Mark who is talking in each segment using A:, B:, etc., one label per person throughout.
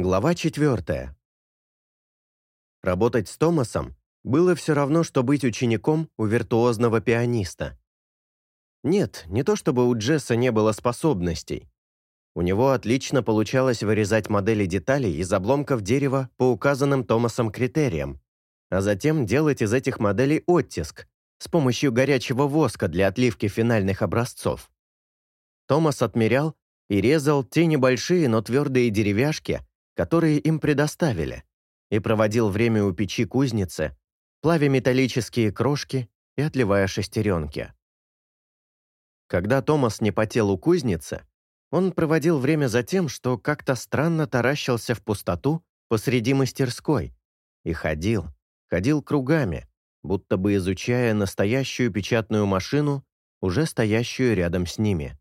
A: Глава четвертая. Работать с Томасом было все равно, что быть учеником у виртуозного пианиста. Нет, не то чтобы у Джесса не было способностей. У него отлично получалось вырезать модели деталей из обломков дерева по указанным Томасом критериям, а затем делать из этих моделей оттиск с помощью горячего воска для отливки финальных образцов. Томас отмерял и резал те небольшие, но твердые деревяшки, которые им предоставили, и проводил время у печи кузницы, плавя металлические крошки и отливая шестеренки. Когда Томас не потел у кузницы, он проводил время за тем, что как-то странно таращился в пустоту посреди мастерской и ходил, ходил кругами, будто бы изучая настоящую печатную машину, уже стоящую рядом с ними.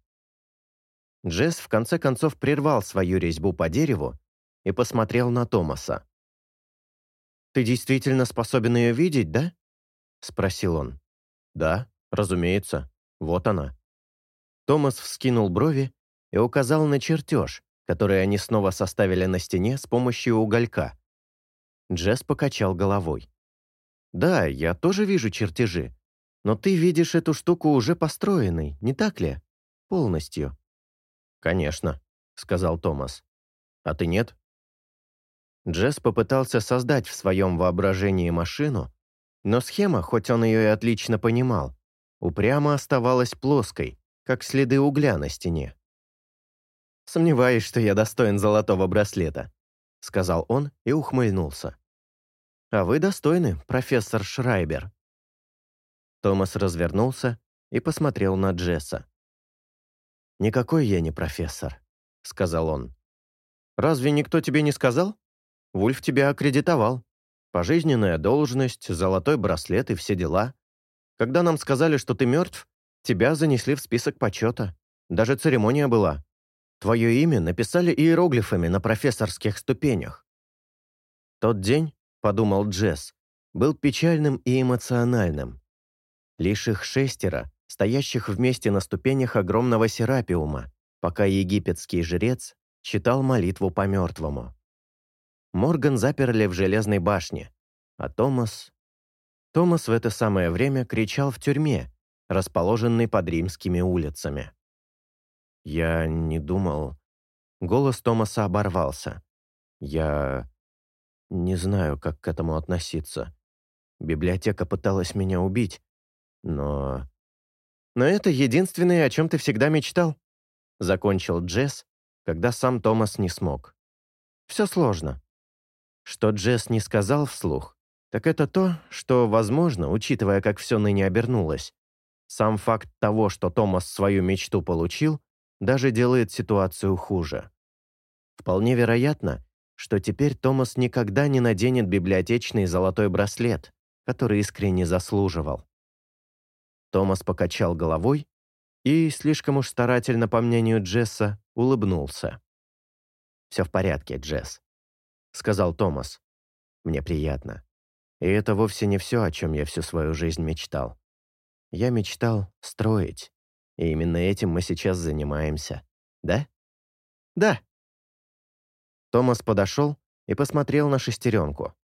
A: Джесс в конце концов прервал свою резьбу по дереву и посмотрел на Томаса. «Ты действительно способен ее видеть, да?» — спросил он. «Да, разумеется. Вот она». Томас вскинул брови и указал на чертеж, который они снова составили на стене с помощью уголька. Джесс покачал головой. «Да, я тоже вижу чертежи, но ты видишь эту штуку уже построенной, не так ли? Полностью». «Конечно», — сказал Томас. «А ты нет?» Джесс попытался создать в своем воображении машину, но схема, хоть он ее и отлично понимал, упрямо оставалась плоской, как следы угля на стене. «Сомневаюсь, что я достоин золотого браслета», — сказал он и ухмыльнулся. «А вы достойны, профессор Шрайбер». Томас развернулся и посмотрел на Джесса. «Никакой я не профессор», — сказал он. «Разве никто тебе не сказал?» Вульф тебя аккредитовал. Пожизненная должность, золотой браслет и все дела. Когда нам сказали, что ты мертв, тебя занесли в список почета. Даже церемония была. Твое имя написали иероглифами на профессорских ступенях. Тот день, подумал Джесс, был печальным и эмоциональным. Лишь их шестеро, стоящих вместе на ступенях огромного серапиума, пока египетский жрец читал молитву по мертвому. Морган заперли в железной башне, а Томас... Томас в это самое время кричал в тюрьме, расположенной под римскими улицами. «Я не думал...» Голос Томаса оборвался. «Я... не знаю, как к этому относиться. Библиотека пыталась меня убить, но...» «Но это единственное, о чем ты всегда мечтал», — закончил Джесс, когда сам Томас не смог. «Все сложно. Что Джесс не сказал вслух, так это то, что, возможно, учитывая, как все ныне обернулось, сам факт того, что Томас свою мечту получил, даже делает ситуацию хуже. Вполне вероятно, что теперь Томас никогда не наденет библиотечный золотой браслет, который искренне заслуживал. Томас покачал головой и, слишком уж старательно, по мнению Джесса, улыбнулся. «Все в порядке, Джесс сказал Томас. «Мне приятно. И это вовсе не все, о чем я всю свою жизнь мечтал. Я мечтал строить, и именно этим мы сейчас занимаемся. Да?» «Да». Томас подошел и посмотрел на шестеренку.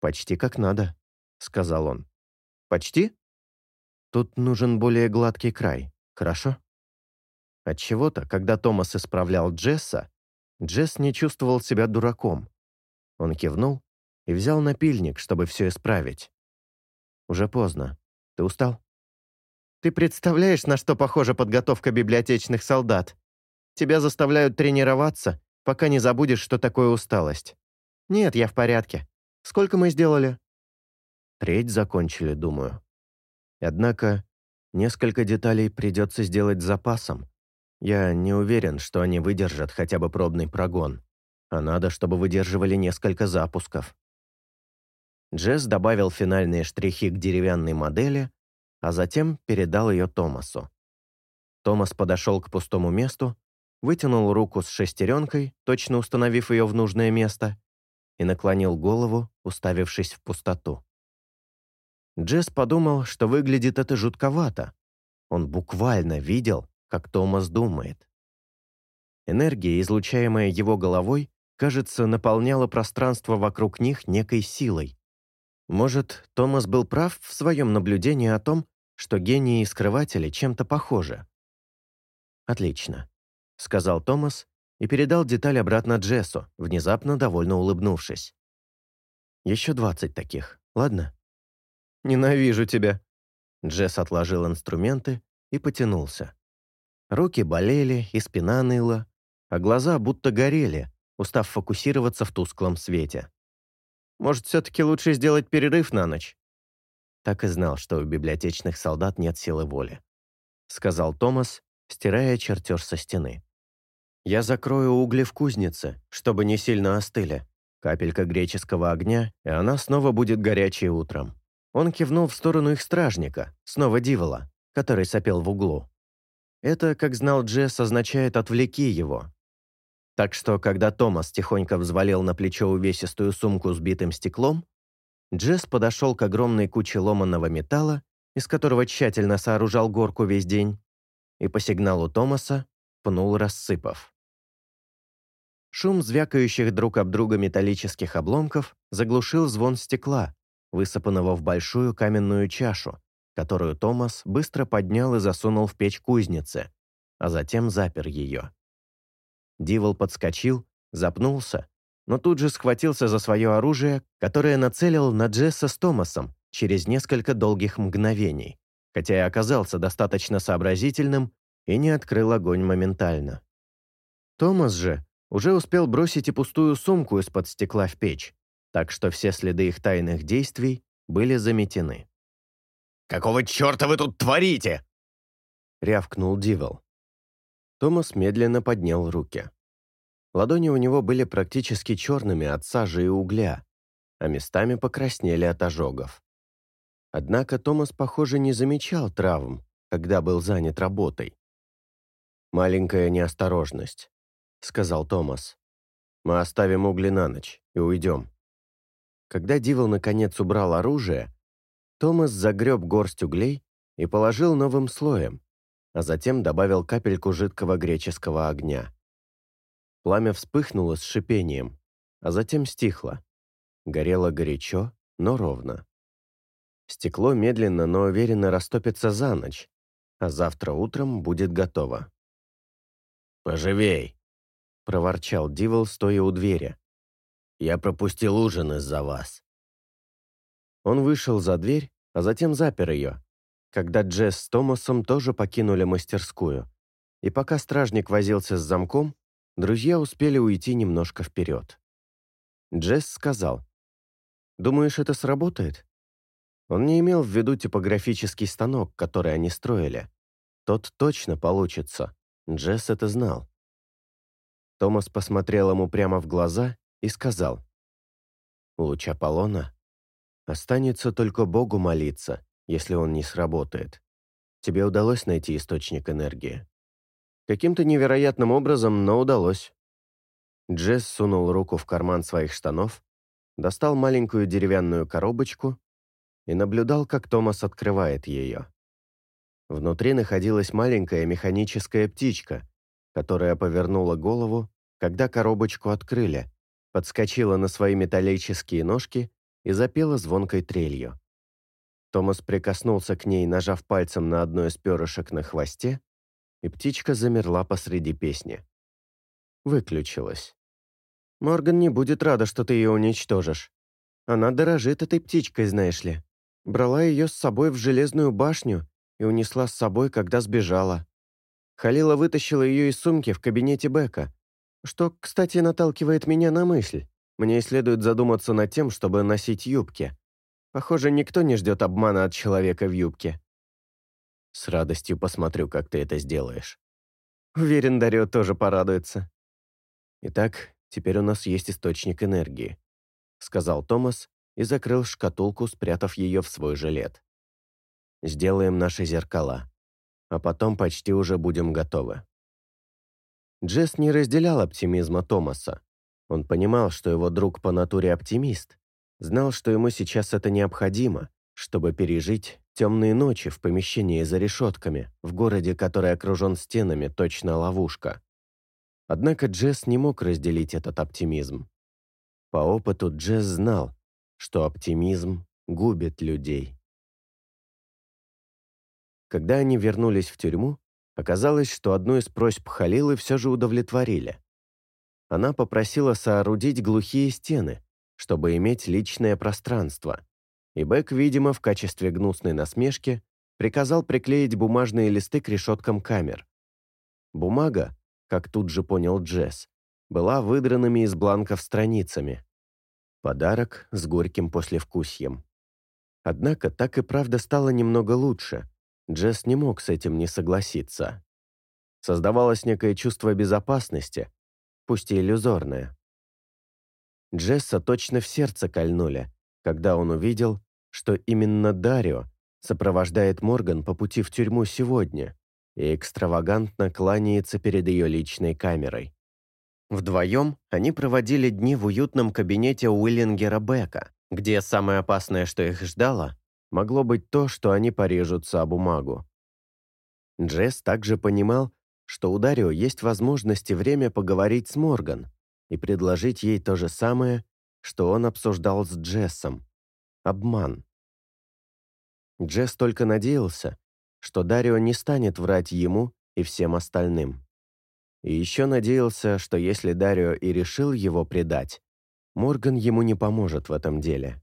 A: «Почти как надо», — сказал он. «Почти?» «Тут нужен более гладкий край, хорошо?» Отчего-то, когда Томас исправлял Джесса, Джесс не чувствовал себя дураком. Он кивнул и взял напильник, чтобы все исправить. «Уже поздно. Ты устал?» «Ты представляешь, на что похожа подготовка библиотечных солдат? Тебя заставляют тренироваться, пока не забудешь, что такое усталость. Нет, я в порядке. Сколько мы сделали?» Треть закончили, думаю. Однако несколько деталей придется сделать с запасом. Я не уверен, что они выдержат хотя бы пробный прогон. А надо, чтобы выдерживали несколько запусков. Джесс добавил финальные штрихи к деревянной модели, а затем передал ее Томасу. Томас подошел к пустому месту, вытянул руку с шестеренкой, точно установив ее в нужное место, и наклонил голову, уставившись в пустоту. Джесс подумал, что выглядит это жутковато. Он буквально видел, как Томас думает. Энергия, излучаемая его головой, кажется, наполняла пространство вокруг них некой силой. Может, Томас был прав в своем наблюдении о том, что гении и скрыватели чем-то похожи. «Отлично», — сказал Томас и передал деталь обратно Джессу, внезапно довольно улыбнувшись. «Еще двадцать таких, ладно?» «Ненавижу тебя!» Джесс отложил инструменты и потянулся. Руки болели, и спина ныла, а глаза будто горели, устав фокусироваться в тусклом свете. «Может, все-таки лучше сделать перерыв на ночь?» Так и знал, что у библиотечных солдат нет силы воли. Сказал Томас, стирая чертеж со стены. «Я закрою угли в кузнице, чтобы не сильно остыли. Капелька греческого огня, и она снова будет горячей утром». Он кивнул в сторону их стражника, снова Дивола, который сопел в углу. Это, как знал Джесс, означает «отвлеки его». Так что, когда Томас тихонько взвалил на плечо увесистую сумку с битым стеклом, Джесс подошел к огромной куче ломаного металла, из которого тщательно сооружал горку весь день, и по сигналу Томаса пнул, рассыпав. Шум звякающих друг об друга металлических обломков заглушил звон стекла, высыпанного в большую каменную чашу, которую Томас быстро поднял и засунул в печь кузницы, а затем запер ее. Дивол подскочил, запнулся, но тут же схватился за свое оружие, которое нацелил на Джесса с Томасом через несколько долгих мгновений, хотя и оказался достаточно сообразительным и не открыл огонь моментально. Томас же уже успел бросить и пустую сумку из-под стекла в печь, так что все следы их тайных действий были заметены.
B: «Какого черта вы тут творите?»
A: — рявкнул Дивел. Томас медленно поднял руки. Ладони у него были практически черными от сажи и угля, а местами покраснели от ожогов. Однако Томас, похоже, не замечал травм, когда был занят работой. «Маленькая неосторожность», — сказал Томас. «Мы оставим угли на ночь и уйдем». Когда Дивол наконец убрал оружие, Томас загреб горсть углей и положил новым слоем, а затем добавил капельку жидкого греческого огня. Пламя вспыхнуло с шипением, а затем стихло. Горело горячо, но ровно. Стекло медленно, но уверенно растопится за ночь, а завтра утром будет готово.
B: «Поживей!»
A: — проворчал Дивол, стоя у двери.
B: Я пропустил ужин из-за вас».
A: Он вышел за дверь, а затем запер ее, когда Джесс с Томасом тоже покинули мастерскую. И пока стражник возился с замком, друзья успели уйти немножко вперед. Джесс сказал, «Думаешь, это сработает?» Он не имел в виду типографический станок, который они строили. Тот точно получится. Джесс это знал. Томас посмотрел ему прямо в глаза и сказал, «Луч Аполлона? Останется только Богу молиться, если он не сработает. Тебе удалось найти источник энергии?» Каким-то невероятным образом, но удалось. Джесс сунул руку в карман своих штанов, достал маленькую деревянную коробочку и наблюдал, как Томас открывает ее. Внутри находилась маленькая механическая птичка, которая повернула голову, когда коробочку открыли, подскочила на свои металлические ножки и запела звонкой трелью. Томас прикоснулся к ней, нажав пальцем на одно из перышек на хвосте, и птичка замерла посреди песни. Выключилась. «Морган не будет рада, что ты ее уничтожишь. Она дорожит этой птичкой, знаешь ли. Брала ее с собой в железную башню и унесла с собой, когда сбежала. Халила вытащила ее из сумки в кабинете Бека, что, кстати, наталкивает меня на мысль. Мне следует задуматься над тем, чтобы носить юбки. Похоже, никто не ждет обмана от человека в юбке. С радостью посмотрю, как ты это сделаешь. Уверен, Дарио тоже порадуется. Итак, теперь у нас есть источник энергии, сказал Томас и закрыл шкатулку, спрятав ее в свой жилет. Сделаем наши зеркала, а потом почти уже будем готовы. Джесс не разделял оптимизма Томаса. Он понимал, что его друг по натуре оптимист. Знал, что ему сейчас это необходимо, чтобы пережить темные ночи в помещении за решетками, в городе, который окружен стенами, точно ловушка. Однако Джесс не мог разделить этот оптимизм. По опыту Джесс знал, что оптимизм губит людей. Когда они вернулись в тюрьму, оказалось, что одну из просьб Халилы все же удовлетворили. Она попросила соорудить глухие стены, чтобы иметь личное пространство, и Бек, видимо, в качестве гнусной насмешки, приказал приклеить бумажные листы к решеткам камер. Бумага, как тут же понял Джесс, была выдранными из бланков страницами. Подарок с горьким послевкусьем. Однако так и правда стало немного лучше. Джесс не мог с этим не согласиться. Создавалось некое чувство безопасности, пусть и иллюзорное. Джесса точно в сердце кольнули, когда он увидел, что именно Дарио сопровождает Морган по пути в тюрьму сегодня и экстравагантно кланяется перед ее личной камерой. Вдвоем они проводили дни в уютном кабинете Уиллингера Бека, где самое опасное, что их ждало, могло быть то, что они порежутся о бумагу. Джесс также понимал, что у Дарио есть возможность и время поговорить с Морган и предложить ей то же самое, что он обсуждал с Джессом – обман. Джесс только надеялся, что Дарио не станет врать ему и всем остальным. И еще надеялся, что если Дарио и решил его предать, Морган ему не поможет в этом деле.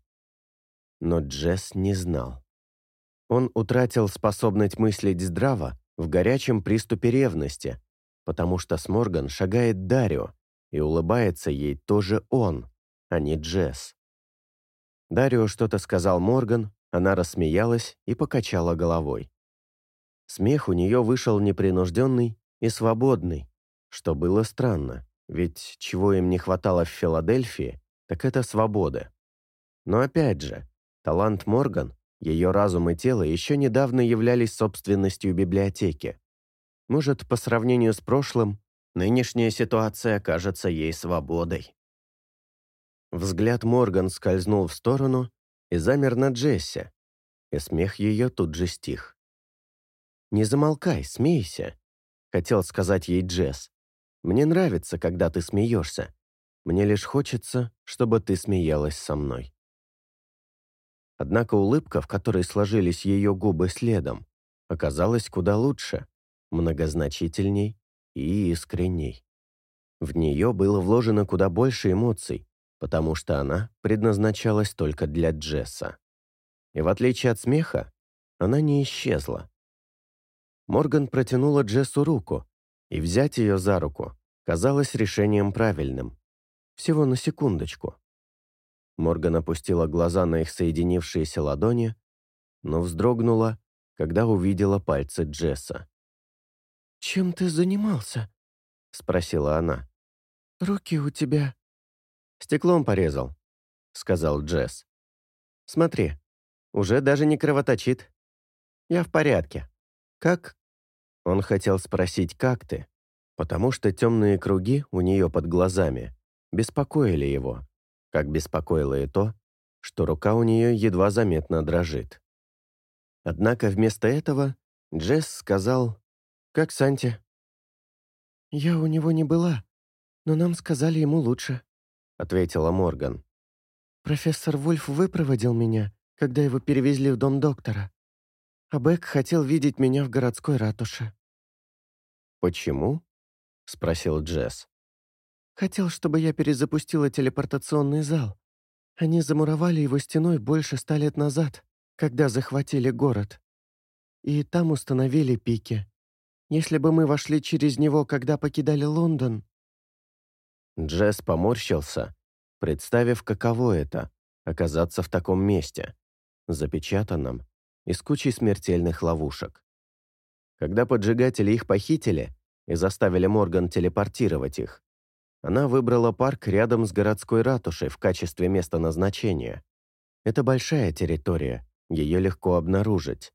A: Но Джесс не знал. Он утратил способность мыслить здраво в горячем приступе ревности, потому что с Морган шагает Дарио, и улыбается ей тоже он, а не Джесс. Дарио что-то сказал Морган, она рассмеялась и покачала головой. Смех у нее вышел непринужденный и свободный, что было странно, ведь чего им не хватало в Филадельфии, так это свободы. Но опять же, талант Морган, ее разум и тело еще недавно являлись собственностью библиотеки. Может, по сравнению с прошлым, нынешняя ситуация кажется ей свободой. Взгляд Морган скользнул в сторону, и замер на Джессе, и смех ее тут же стих. «Не замолкай, смейся», — хотел сказать ей Джесс. «Мне нравится, когда ты смеешься. Мне лишь хочется, чтобы ты смеялась со мной». Однако улыбка, в которой сложились ее губы следом, оказалась куда лучше, многозначительней и искренней. В нее было вложено куда больше эмоций, потому что она предназначалась только для Джесса. И в отличие от смеха, она не исчезла. Морган протянула Джессу руку, и взять ее за руку казалось решением правильным. Всего на секундочку. Морган опустила глаза на их соединившиеся ладони, но вздрогнула, когда увидела пальцы Джесса. «Чем ты занимался?» — спросила она. «Руки у тебя...» «Стеклом порезал», — сказал Джесс. «Смотри, уже даже не кровоточит. Я в порядке. Как...» Он хотел спросить, как ты, потому что темные круги у нее под глазами беспокоили его, как беспокоило и то, что рука у нее едва заметно дрожит. Однако вместо этого Джесс сказал «Как Санти?» «Я у него не была, но нам сказали ему лучше», — ответила Морган. «Профессор Вульф выпроводил меня, когда его перевезли в дом доктора. А Бек хотел видеть меня в городской ратуше». «Почему?» — спросил Джесс. «Хотел, чтобы я перезапустила телепортационный зал. Они замуровали его стеной больше ста лет назад, когда захватили город. И там установили пики. Если бы мы вошли через него, когда покидали Лондон, Джесс поморщился, представив, каково это — оказаться в таком месте, запечатанном и с кучей смертельных ловушек. Когда поджигатели их похитили и заставили Морган телепортировать их, она выбрала парк рядом с городской ратушей в качестве места назначения. Это большая территория, ее легко обнаружить.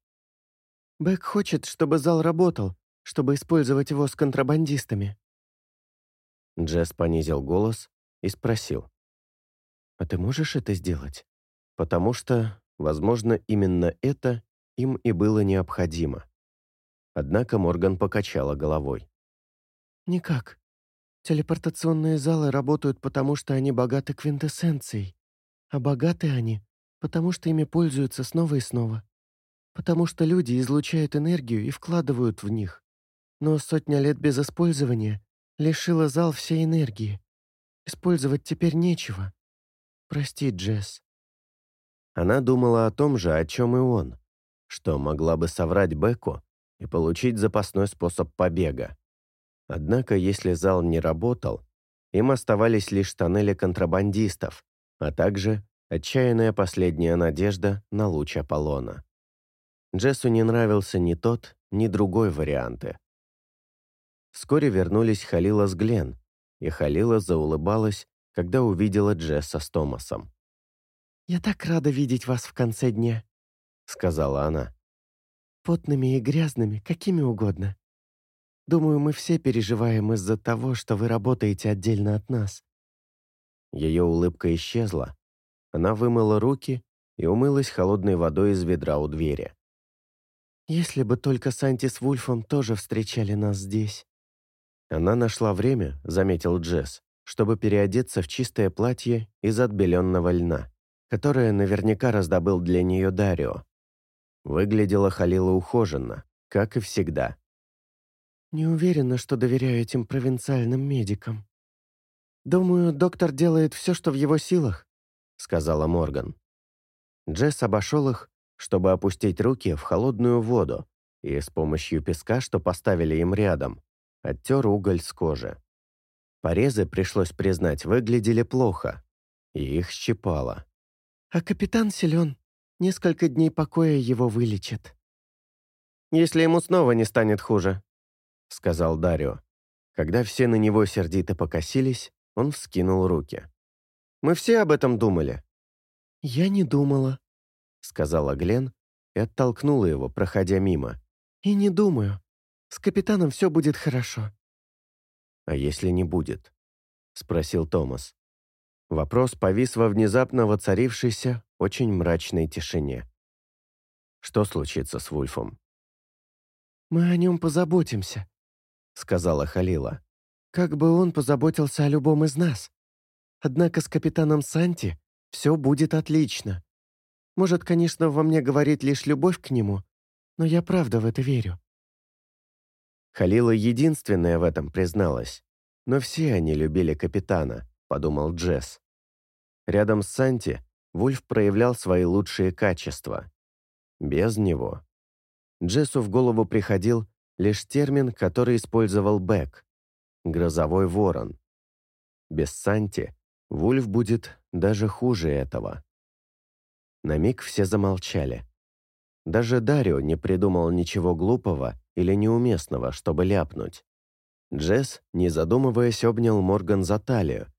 A: «Бэк хочет, чтобы зал работал, чтобы использовать его с контрабандистами», Джесс понизил голос и спросил. «А ты можешь это сделать? Потому что, возможно, именно это им и было необходимо». Однако Морган покачала головой. «Никак. Телепортационные залы работают потому, что они богаты квинтэссенцией. А богаты они, потому что ими пользуются снова и снова. Потому что люди излучают энергию и вкладывают в них. Но сотня лет без использования лишила зал всей энергии. Использовать теперь нечего. Прости, Джесс.
B: Она думала о том же, о чем и он, что могла бы соврать Беку и получить запасной способ побега. Однако, если зал не работал, им оставались лишь тоннели контрабандистов, а также отчаянная последняя надежда на луч Аполлона. Джессу не нравился ни тот, ни другой варианты. Вскоре вернулись Халила с Глен, и Халила заулыбалась, когда увидела Джесса с Томасом.
A: «Я так рада видеть вас в конце дня», — сказала она. «Потными и грязными, какими угодно. Думаю, мы все переживаем из-за того, что вы работаете отдельно от нас».
B: Ее улыбка исчезла. Она вымыла руки и умылась холодной водой из ведра у двери.
A: «Если бы только Санти с Вульфом тоже встречали нас здесь».
B: Она нашла время, заметил Джесс, чтобы переодеться в чистое платье из отбеленного льна, которое наверняка раздобыл для нее Дарио. Выглядела Халила ухоженно, как и всегда.
A: «Не уверена, что доверяю этим провинциальным медикам. Думаю, доктор делает все, что в его силах», — сказала Морган.
B: Джесс обошел их, чтобы опустить руки в холодную воду и с помощью песка, что поставили им рядом, оттер уголь с кожи. Порезы, пришлось признать, выглядели плохо, и их щипало.
A: «А капитан силен. Несколько дней покоя его вылечит».
B: «Если ему снова не станет хуже», — сказал Дарио. Когда все на него сердито покосились, он вскинул руки. «Мы все об этом думали».
A: «Я не думала», — сказала Глен и оттолкнула его, проходя мимо. «И не думаю. С капитаном все будет хорошо».
B: «А если не будет?» — спросил Томас. Вопрос повис во внезапно воцарившейся, очень мрачной тишине. «Что случится с Вульфом?»
A: «Мы о нем позаботимся», сказала Халила. «Как бы он позаботился о любом из нас. Однако с капитаном Санти все будет отлично. Может, конечно, во мне говорит лишь любовь к нему, но я правда в это верю».
B: Халила единственная в этом призналась. Но все они любили капитана, подумал Джесс. Рядом с Санти Вульф проявлял свои лучшие качества. Без него. Джессу в голову приходил лишь термин, который использовал Бек — «грозовой ворон». Без Санти Вульф будет даже хуже этого. На миг все замолчали. Даже Дарио не придумал ничего глупого или неуместного, чтобы ляпнуть. Джесс, не задумываясь, обнял Морган за талию,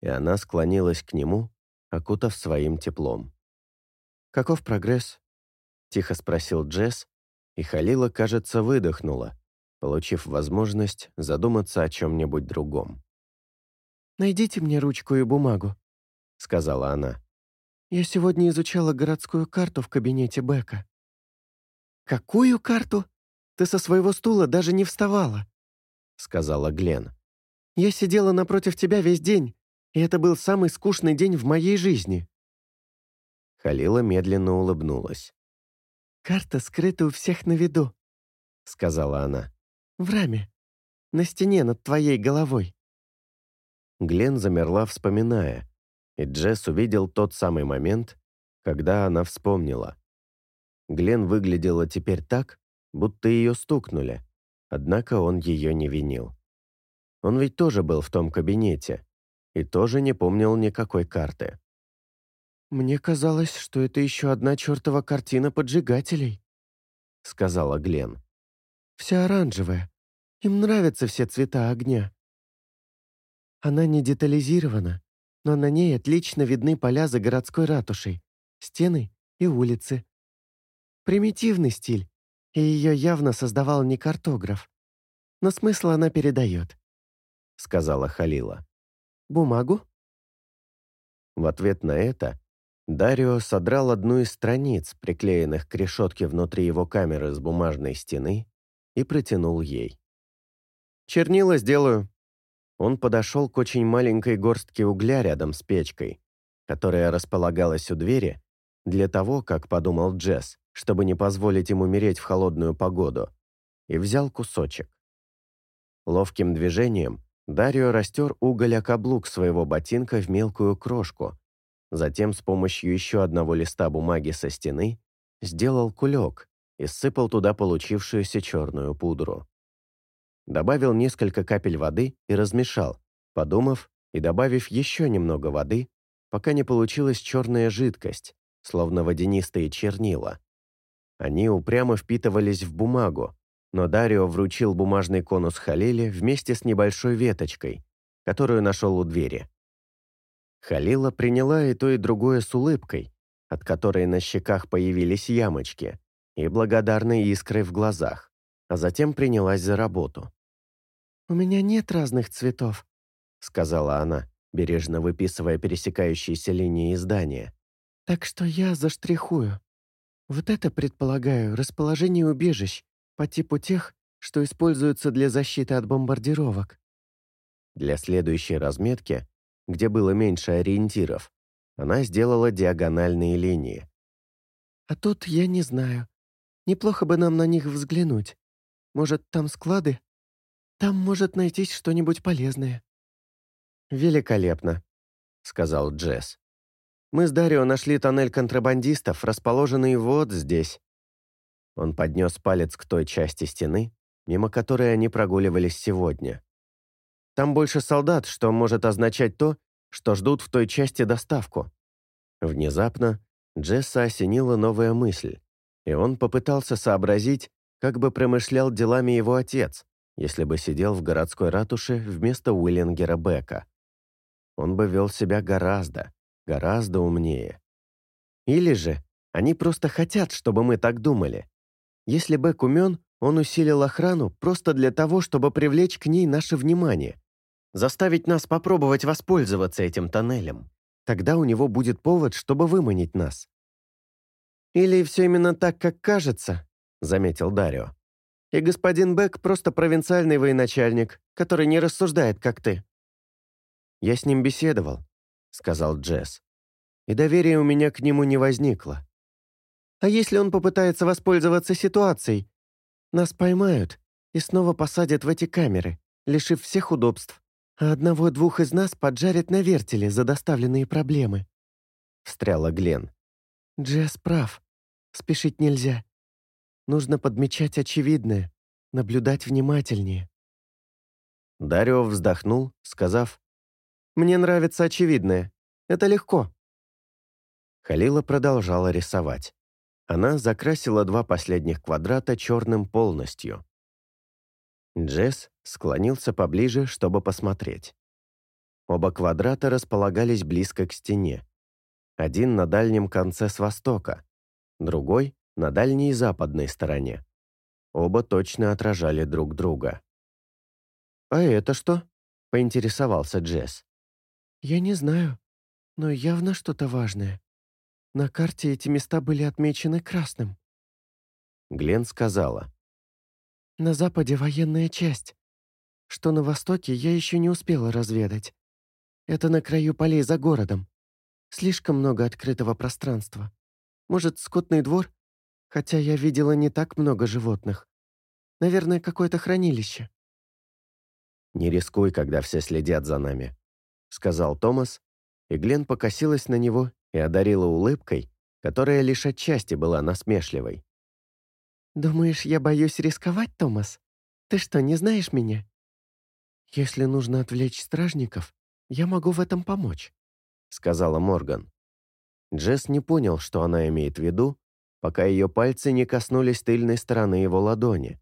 B: и она склонилась к нему, окутав своим теплом.
A: «Каков прогресс?» — тихо спросил Джесс, и Халила, кажется, выдохнула, получив возможность задуматься о чем-нибудь другом. «Найдите мне ручку и бумагу», — сказала она. «Я сегодня изучала городскую карту в кабинете Бека». «Какую карту? Ты со своего стула даже не вставала», — сказала Глен. «Я сидела напротив тебя весь день, и это был самый скучный день в моей жизни».
B: Халила медленно улыбнулась.
A: «Карта скрыта у всех на виду», — сказала она. «В раме. На стене над твоей головой».
B: Глен замерла, вспоминая, и Джесс увидел тот самый момент, когда она вспомнила. Глен выглядела теперь так, будто ее стукнули, однако он ее не винил. Он ведь тоже был в том кабинете и тоже не помнил никакой карты.
A: «Мне казалось, что это еще одна чертова картина поджигателей», — сказала Глен. «Вся оранжевая. Им нравятся все цвета огня». Она не детализирована, но на ней отлично видны поля за городской ратушей, стены и улицы. Примитивный стиль, и ее явно создавал не картограф. Но смысл она передает, — сказала Халила. «Бумагу?»
B: В ответ на это Дарио содрал одну из страниц, приклеенных к решетке внутри его камеры с бумажной стены, и протянул ей.
A: «Чернила сделаю»,
B: Он подошел к очень маленькой горстке угля рядом с печкой, которая располагалась у двери для того, как подумал Джесс, чтобы не позволить ему умереть в холодную погоду, и взял кусочек. Ловким движением Дарио растер уголь о каблук своего ботинка в мелкую крошку, затем с помощью еще одного листа бумаги со стены сделал кулек и сыпал туда получившуюся черную пудру. Добавил несколько капель воды и размешал, подумав и добавив еще немного воды, пока не получилась черная жидкость, словно водянистые чернила. Они упрямо впитывались в бумагу, но Дарио вручил бумажный конус Халиле вместе с небольшой веточкой, которую нашел у двери. Халила приняла и то, и другое с улыбкой, от которой на щеках появились ямочки, и благодарной искрой в глазах, а затем принялась за работу.
C: «У меня нет разных цветов», — сказала она, бережно выписывая пересекающиеся линии издания. «Так что я заштрихую. Вот это, предполагаю, расположение убежищ по типу тех, что используются для защиты от бомбардировок».
B: Для следующей разметки, где было меньше ориентиров, она сделала диагональные линии.
C: «А тут я не знаю. Неплохо бы нам на них взглянуть. Может, там склады? Там может найтись что-нибудь полезное».
B: «Великолепно», — сказал Джесс. «Мы с Дарио нашли тоннель контрабандистов, расположенный вот здесь». Он поднес палец к той части стены, мимо которой они прогуливались сегодня. «Там больше солдат, что может означать то, что ждут в той части доставку». Внезапно Джесса осенила новая мысль, и он попытался сообразить, как бы промышлял делами его отец, если бы сидел в городской ратуше вместо Уиллингера Бека. Он бы вел себя гораздо, гораздо умнее. Или же они просто хотят, чтобы мы так думали. Если Бек умен, он усилил охрану просто для того, чтобы привлечь к ней наше внимание заставить нас попробовать воспользоваться этим тоннелем. Тогда у него будет повод, чтобы выманить нас». «Или все именно так, как кажется», — заметил Дарио. «И господин Бек просто провинциальный военачальник, который не рассуждает, как ты». «Я с ним беседовал», — сказал Джесс. «И доверия у меня к нему не возникло». «А если он попытается воспользоваться ситуацией? Нас поймают и снова посадят в эти камеры, лишив всех удобств а одного-двух из нас поджарят на вертеле за доставленные проблемы», — встряла Глен. «Джесс прав. Спешить нельзя. Нужно подмечать очевидное, наблюдать внимательнее». Дарио вздохнул, сказав, «Мне нравится очевидное. Это легко». Халила продолжала рисовать. Она закрасила два последних квадрата черным полностью. Джесс склонился поближе, чтобы посмотреть. Оба квадрата располагались близко к стене. Один на дальнем конце с востока, другой — на дальней западной стороне. Оба точно отражали друг друга. «А это что?» — поинтересовался Джесс.
C: «Я не знаю, но явно что-то важное. На карте эти места были отмечены красным».
B: Глен сказала.
C: На западе военная часть. Что на востоке, я еще не успела разведать. Это на краю полей за городом. Слишком много открытого пространства. Может, скотный двор? Хотя я видела не так много животных. Наверное, какое-то хранилище.
B: «Не рискуй, когда все следят за нами», — сказал Томас, и Глен покосилась на него и одарила улыбкой, которая лишь отчасти была насмешливой.
C: «Думаешь, я боюсь рисковать, Томас? Ты что, не знаешь меня?» «Если нужно отвлечь стражников, я могу в этом помочь», — сказала Морган.
B: Джесс не понял, что она имеет в виду, пока ее пальцы не коснулись тыльной стороны его ладони,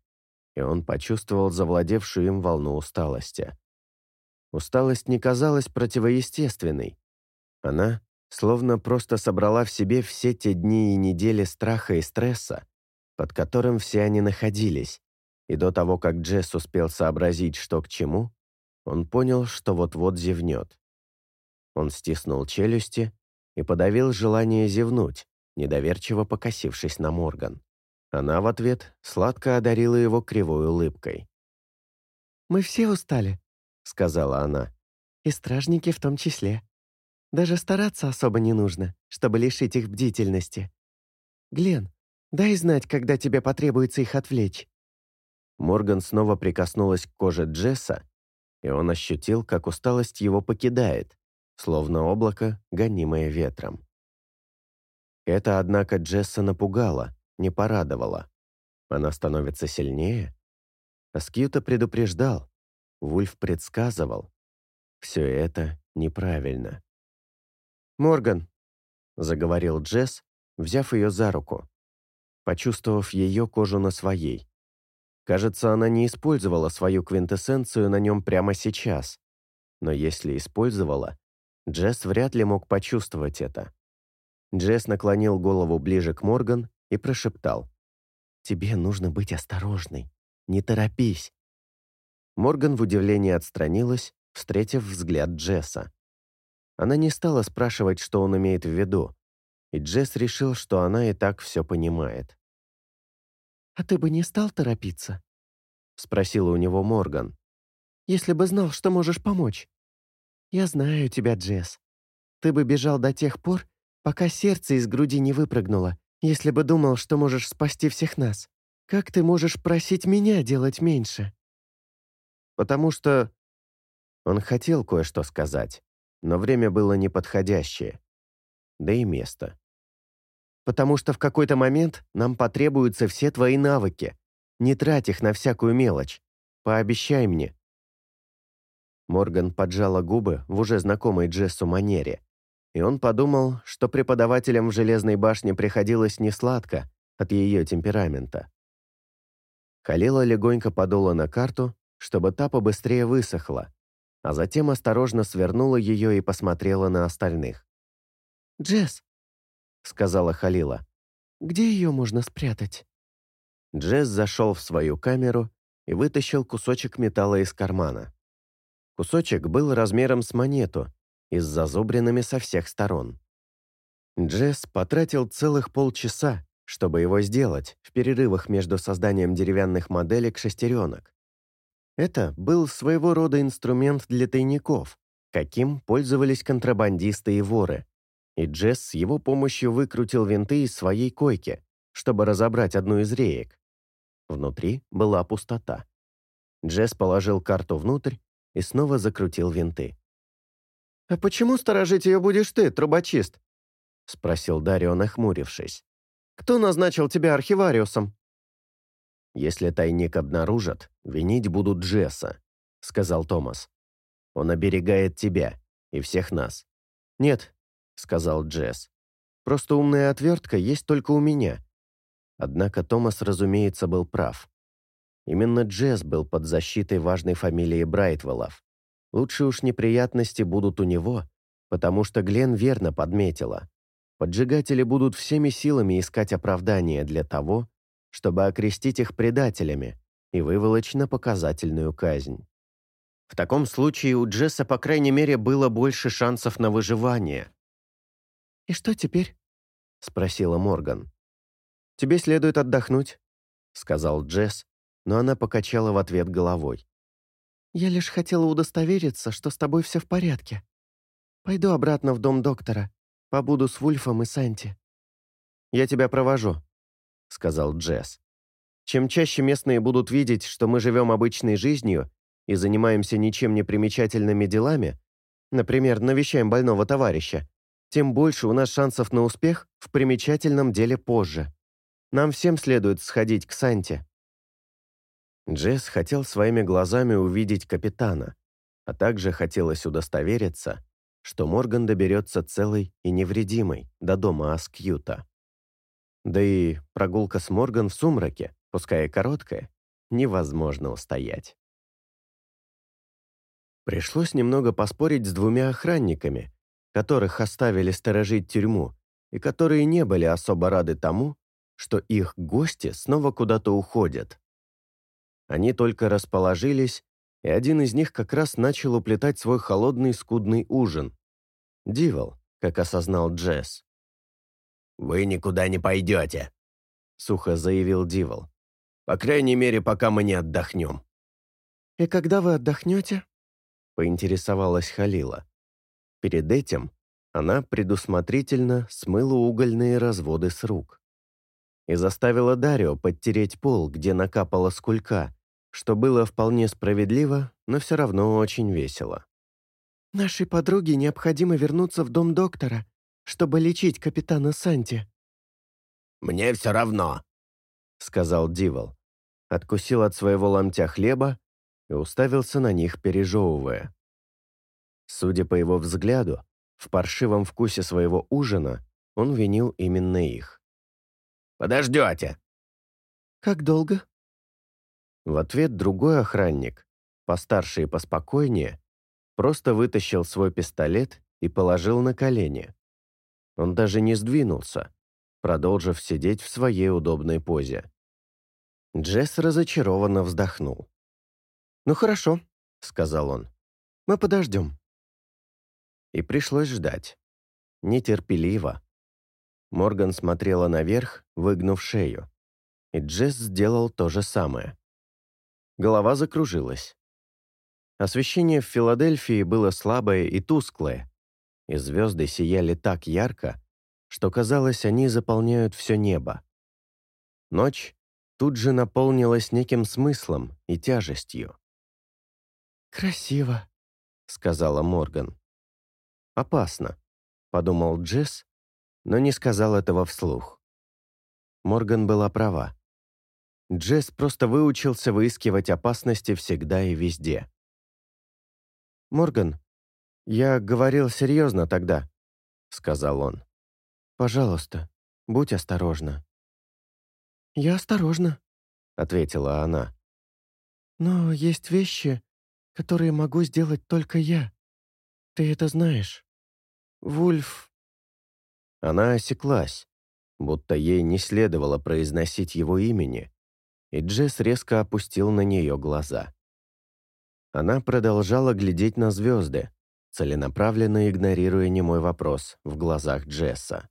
B: и он почувствовал завладевшую им волну усталости. Усталость не казалась противоестественной. Она словно просто собрала в себе все те дни и недели страха и стресса, под которым все они находились, и до того, как Джесс успел сообразить, что к чему, он понял, что вот-вот зевнет. Он стиснул челюсти и подавил желание зевнуть, недоверчиво покосившись на Морган. Она в ответ сладко одарила его кривой улыбкой.
C: «Мы все устали.
B: — сказала она.
C: «И стражники в том числе. Даже стараться особо не нужно, чтобы лишить их бдительности. Глен, дай знать, когда тебе потребуется их отвлечь».
B: Морган снова прикоснулась к коже Джесса, и он ощутил, как усталость его покидает, словно облако, гонимое ветром. Это, однако, Джесса напугало, не порадовало. Она становится сильнее? Аскьюта предупреждал, Вульф предсказывал. Все это неправильно.
A: «Морган», —
B: заговорил Джесс, взяв ее за руку, почувствовав ее кожу на своей. Кажется, она не использовала свою квинтэссенцию на нем прямо сейчас. Но если использовала, Джесс вряд ли мог почувствовать это. Джесс наклонил голову ближе к Морган и прошептал. «Тебе нужно быть осторожной. Не торопись». Морган в удивлении отстранилась, встретив взгляд Джесса. Она не стала спрашивать, что он имеет в виду, и Джесс решил, что она и так все понимает.
C: «А ты бы не стал торопиться?»
B: — спросила у него Морган.
C: «Если бы знал, что можешь помочь. Я знаю тебя, Джесс. Ты бы бежал до тех пор, пока сердце из груди не выпрыгнуло, если бы думал, что можешь спасти всех нас. Как ты можешь просить меня делать меньше?»
B: «Потому что...» Он хотел кое-что сказать, но время было неподходящее. Да и место.
A: «Потому что в какой-то момент нам потребуются все твои навыки. Не трать их на всякую мелочь. Пообещай мне».
B: Морган поджала губы в уже знакомой Джессу манере, и он подумал, что преподавателям в Железной башне приходилось несладко от ее темперамента. Халила легонько подула на карту, чтобы та побыстрее высохла, а затем осторожно свернула ее и посмотрела на остальных.
C: «Джесс», — сказала Халила, — «где ее можно спрятать?»
B: Джесс зашел в свою камеру и вытащил кусочек металла из кармана. Кусочек был размером с монету и с зазубринами со всех сторон. Джесс потратил целых полчаса, чтобы его сделать в перерывах между созданием деревянных моделек шестеренок. Это был своего рода инструмент для тайников, каким пользовались контрабандисты и воры. И Джесс с его помощью выкрутил винты из своей койки, чтобы разобрать одну из реек. Внутри была пустота. Джесс положил карту внутрь и снова закрутил винты.
A: «А почему сторожить ее будешь ты, трубочист?» — спросил Дарио, нахмурившись. «Кто назначил тебя архивариусом?»
B: «Если тайник обнаружат, винить будут Джесса», — сказал Томас. «Он оберегает тебя и всех нас».
A: «Нет», — сказал Джесс. «Просто умная отвертка есть только у меня».
B: Однако Томас, разумеется, был прав. Именно Джесс был под защитой важной фамилии Брайтвеллов. Лучше уж неприятности будут у него, потому что Глен верно подметила. Поджигатели будут всеми силами искать оправдание для того, чтобы окрестить их предателями и выволочь на показательную казнь.
A: В таком случае у Джесса, по крайней мере, было больше шансов на выживание.
C: «И что теперь?»
B: — спросила Морган.
A: «Тебе следует отдохнуть», —
B: сказал Джесс, но она покачала в ответ головой.
C: «Я лишь хотела удостовериться, что с тобой все в порядке. Пойду обратно в дом доктора, побуду с Вульфом и Санти».
A: «Я тебя провожу», — сказал Джесс. «Чем чаще местные будут видеть, что мы живем обычной жизнью и занимаемся ничем не примечательными делами, например, навещаем больного товарища, тем больше у нас шансов на успех в примечательном деле позже. Нам всем следует сходить к Санте».
B: Джесс хотел своими глазами увидеть капитана, а также хотелось удостовериться, что Морган доберется целой и невредимой до дома Аскьюта. Да и прогулка с Морган в сумраке, пускай и короткая, невозможно устоять. Пришлось немного поспорить с двумя охранниками, которых оставили сторожить тюрьму, и которые не были особо рады тому, что их гости снова куда-то уходят. Они только расположились, и один из них как раз начал уплетать свой холодный скудный ужин. Дивол, как осознал Джесс.
D: «Вы никуда не пойдете», —
B: сухо заявил Дивол.
D: «По крайней мере, пока мы не отдохнем».
C: «И когда вы отдохнете?»
B: поинтересовалась Халила. Перед этим она предусмотрительно смыла угольные разводы с рук и заставила Дарио подтереть пол, где накапала скулька, что было вполне справедливо, но все равно очень весело.
C: «Нашей подруге необходимо вернуться в дом доктора, чтобы лечить капитана Санти».
D: «Мне все равно», —
B: сказал Дивол. Откусил от своего ломтя хлеба и уставился на них, пережевывая. Судя по его взгляду, в паршивом вкусе своего ужина он винил именно их.
D: «Подождете!»
C: «Как долго?»
B: В ответ другой охранник, постарше и поспокойнее, просто вытащил свой пистолет и положил на колени. Он даже не сдвинулся, продолжив сидеть в своей удобной позе. Джесс разочарованно вздохнул.
C: «Ну хорошо», — сказал он. «Мы подождем».
B: И пришлось ждать. Нетерпеливо. Морган смотрела наверх, выгнув шею. И Джесс сделал то же самое. Голова закружилась. Освещение в Филадельфии было слабое и тусклое, и звезды сияли так ярко, что казалось, они заполняют все небо. Ночь тут же наполнилась неким смыслом и тяжестью.
C: «Красиво», — сказала Морган.
B: «Опасно», — подумал Джесс, но не сказал этого вслух. Морган была права. Джесс просто выучился выискивать опасности всегда и везде.
C: «Морган, я говорил серьезно тогда», — сказал он. «Пожалуйста, будь осторожна». «Я осторожна», — ответила она. «Но есть вещи, которые могу сделать только я. Ты это знаешь. Вульф...»
B: Она осеклась, будто ей не следовало произносить его имени, и Джесс резко опустил на нее глаза. Она продолжала глядеть на звезды, целенаправленно игнорируя немой вопрос в глазах Джесса.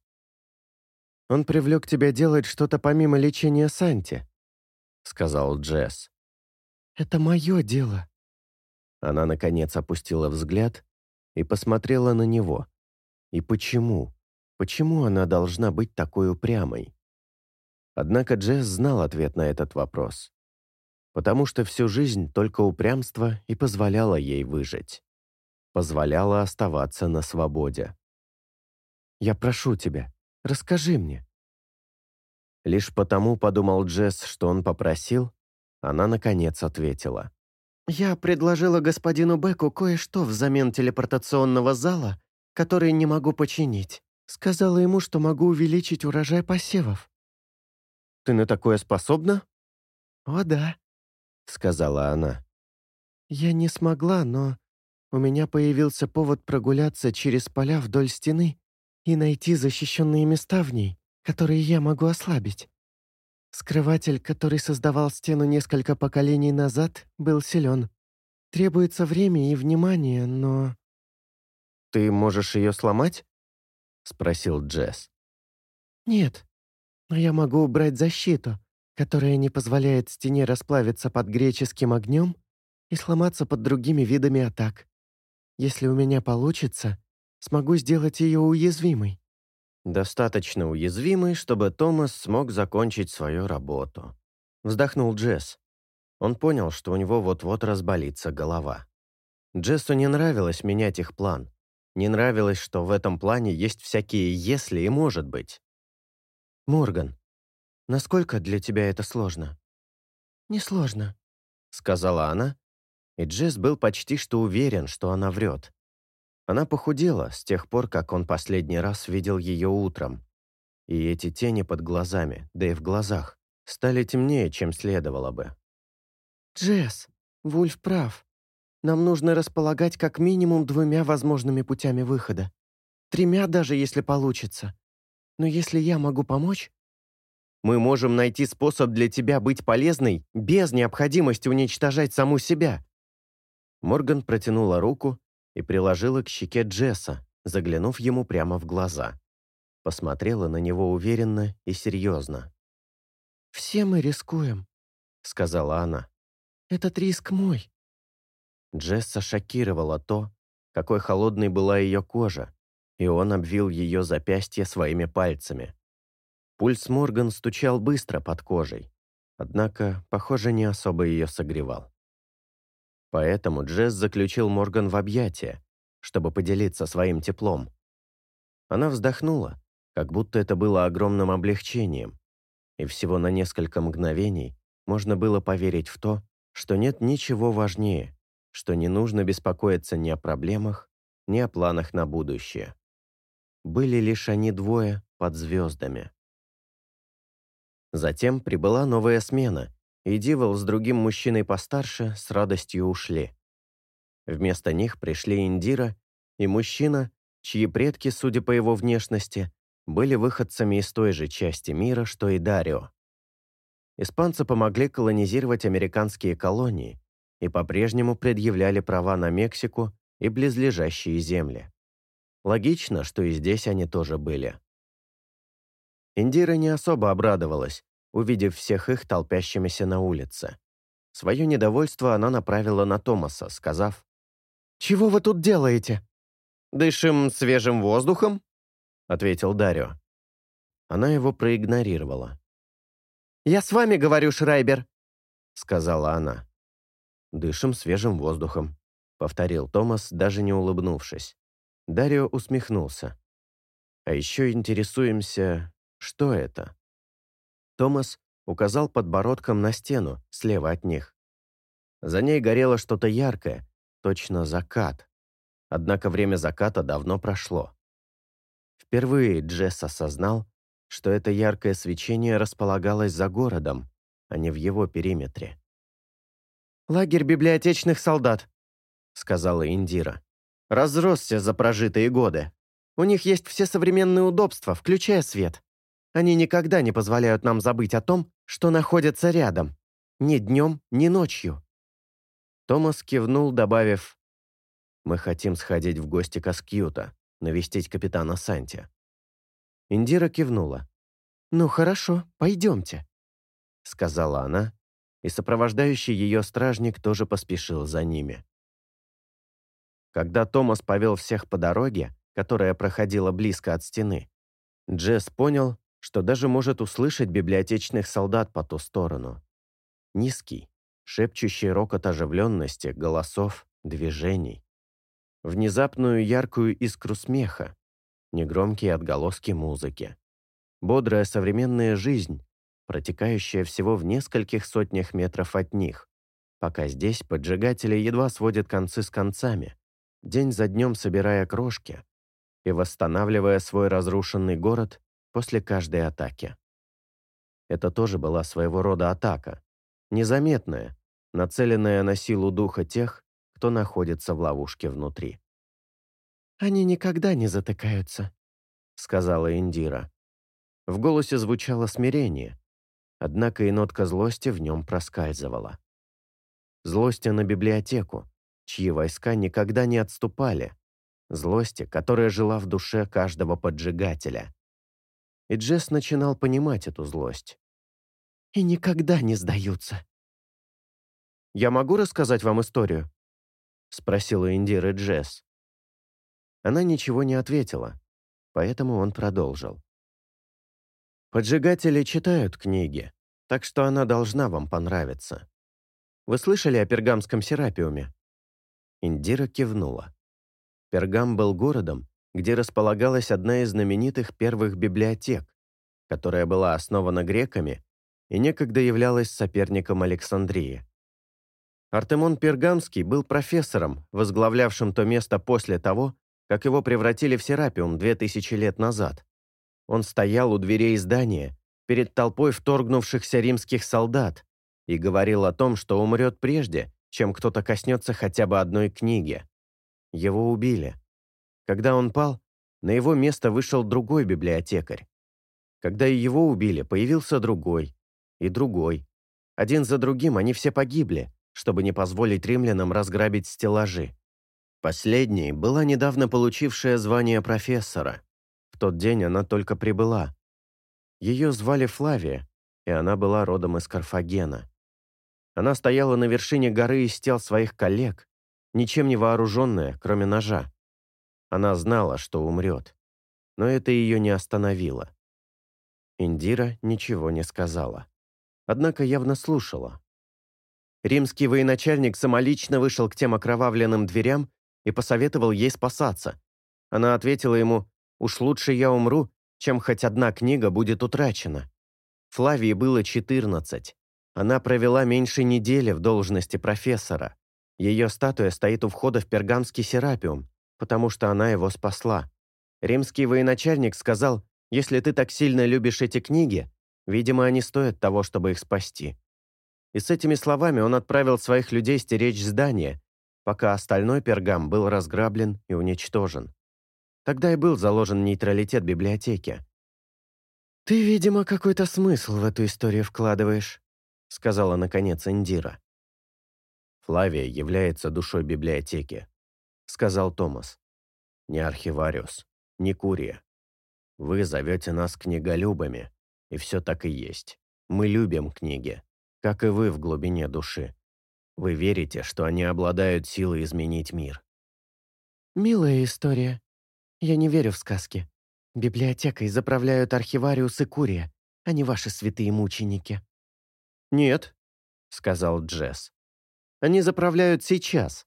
C: «Он привлек тебя делать что-то помимо лечения Санти», — сказал Джесс. «Это мое дело».
B: Она, наконец, опустила взгляд и посмотрела на него. И почему? Почему она должна быть такой упрямой? Однако Джесс знал ответ на этот вопрос. Потому что всю жизнь только упрямство и позволяло ей выжить. Позволяло оставаться на свободе.
C: «Я прошу тебя, расскажи мне».
B: Лишь потому, подумал Джесс, что он попросил, она, наконец, ответила.
C: «Я предложила господину Беку кое-что взамен телепортационного зала, который не могу починить. Сказала ему, что могу увеличить урожай посевов.
B: Ты на такое способна?»
C: «О, да», — сказала она. «Я не смогла, но у меня появился повод прогуляться через поля вдоль стены и найти защищенные места в ней, которые я могу ослабить. Скрыватель, который создавал стену несколько поколений назад, был силен. Требуется время и внимание, но...»
B: «Ты можешь ее сломать?» — спросил Джесс.
C: «Нет, но я могу убрать защиту, которая не позволяет стене расплавиться под греческим огнем и сломаться под другими видами атак. Если у меня получится, смогу сделать ее уязвимой».
B: «Достаточно уязвимой, чтобы Томас смог закончить свою работу», — вздохнул Джесс. Он понял, что у него вот-вот разболится голова. Джессу не нравилось менять их план. Не нравилось, что в этом плане есть всякие «если» и «может быть».
C: «Морган, насколько для тебя это сложно?»
B: «Несложно», — сказала она, и Джесс был почти что уверен, что она врет. Она похудела с тех пор, как он последний раз видел ее утром. И эти тени под глазами, да и в глазах, стали темнее, чем следовало бы.
C: «Джесс, Вульф прав. Нам нужно располагать как минимум двумя возможными путями выхода. Тремя даже, если получится. Но если я могу помочь...»
B: «Мы можем найти способ для тебя быть полезной без необходимости уничтожать саму себя». Морган протянула руку и приложила к щеке Джесса, заглянув ему прямо в глаза. Посмотрела на него уверенно и серьезно.
C: «Все мы рискуем», — сказала она. «Этот риск мой.
B: Джесса шокировало то, какой холодной была ее кожа, и он обвил ее запястье своими пальцами. Пульс Морган стучал быстро под кожей, однако, похоже, не особо ее согревал. Поэтому Джесс заключил Морган в объятия, чтобы поделиться своим теплом. Она вздохнула, как будто это было огромным облегчением, и всего на несколько мгновений можно было поверить в то, что нет ничего важнее, что не нужно беспокоиться ни о проблемах, ни о планах на будущее. Были лишь они двое под звездами. Затем прибыла новая смена, и Дивол с другим мужчиной постарше с радостью ушли. Вместо них пришли Индира и мужчина, чьи предки, судя по его внешности, были выходцами из той же части мира, что и Дарио. Испанцы помогли колонизировать американские колонии и по-прежнему предъявляли права на Мексику и близлежащие земли. Логично, что и здесь они тоже были. Индира не особо обрадовалась, увидев всех их толпящимися на улице. Свое недовольство она направила на Томаса, сказав, «Чего вы тут делаете?» «Дышим свежим воздухом», — ответил Дарио. Она его проигнорировала. «Я с вами говорю, Шрайбер», — сказала она. «Дышим свежим воздухом», — повторил Томас, даже не улыбнувшись. Дарио усмехнулся. «А еще интересуемся, что это?» Томас указал подбородком на стену слева от них. За ней горело что-то яркое, точно закат. Однако время заката давно прошло. Впервые Джесс осознал, что это яркое свечение располагалось за городом, а не в его периметре. «Лагерь библиотечных солдат», — сказала Индира. «Разросся за прожитые годы. У них есть все современные удобства, включая свет. Они никогда не позволяют нам забыть о том, что находятся рядом. Ни днем, ни ночью». Томас кивнул, добавив, «Мы хотим сходить в гости к Аскьюта, навестить капитана Санти». Индира кивнула. «Ну хорошо, пойдемте», — сказала она, и сопровождающий ее стражник тоже поспешил за ними. Когда Томас повел всех по дороге, которая проходила близко от стены, Джесс понял, что даже может услышать библиотечных солдат по ту сторону. Низкий, шепчущий рокот оживленности, голосов, движений. Внезапную яркую искру смеха, негромкие отголоски музыки. Бодрая современная жизнь, протекающая всего в нескольких сотнях метров от них, пока здесь поджигатели едва сводят концы с концами, день за днем собирая крошки и восстанавливая свой разрушенный город после каждой атаки. Это тоже была своего рода атака, незаметная, нацеленная на силу духа тех, кто находится в ловушке внутри. «Они никогда не затыкаются», — сказала Индира. В голосе звучало смирение, однако и нотка злости в нем проскальзывала. Злости на библиотеку, чьи войска никогда не отступали, злости, которая жила в душе каждого поджигателя. И Джесс начинал понимать эту злость. «И никогда не сдаются». «Я могу рассказать вам историю?» — спросила Индира Джесс. Она ничего не ответила, поэтому он продолжил. Поджигатели читают книги, так что она должна вам понравиться. Вы слышали о пергамском серапиуме?» Индира кивнула. Пергам был городом, где располагалась одна из знаменитых первых библиотек, которая была основана греками и некогда являлась соперником Александрии. Артемон Пергамский был профессором, возглавлявшим то место после того, как его превратили в Серапиум две тысячи лет назад. Он стоял у дверей здания, перед толпой вторгнувшихся римских солдат, и говорил о том, что умрет прежде, чем кто-то коснется хотя бы одной книги. Его убили. Когда он пал, на его место вышел другой библиотекарь. Когда и его убили, появился другой. И другой. Один за другим они все погибли, чтобы не позволить римлянам разграбить стеллажи. Последней была недавно получившая звание профессора тот день она только прибыла. Ее звали Флавия, и она была родом из Карфагена. Она стояла на вершине горы из тел своих коллег,
A: ничем не вооруженная, кроме ножа. Она знала, что умрет, но это ее не остановило. Индира ничего не сказала. Однако явно слушала. Римский военачальник самолично вышел к тем окровавленным дверям и посоветовал ей спасаться. Она ответила ему, «Уж лучше я умру, чем хоть одна книга будет утрачена». Флавии было 14. Она провела меньше недели в должности профессора. Ее статуя стоит у входа в Пергамский серапиум, потому что она его спасла. Римский военачальник сказал, «Если ты так сильно любишь эти книги, видимо, они стоят того, чтобы их спасти». И с этими словами он отправил своих людей стеречь здание, пока остальной пергам был разграблен и уничтожен. Тогда и был заложен нейтралитет библиотеки.
C: «Ты, видимо, какой-то смысл в эту историю вкладываешь», сказала, наконец, Индира.
A: «Флавия является душой библиотеки», сказал Томас. «Не архивариус, не курия. Вы зовете нас книголюбами, и все так и есть. Мы любим книги, как и вы в глубине души. Вы верите, что они обладают силой изменить мир».
C: «Милая история. Я не верю в сказки. Библиотекой заправляют архивариус и Курия, а не ваши святые мученики».
A: «Нет», — сказал Джесс. «Они заправляют сейчас.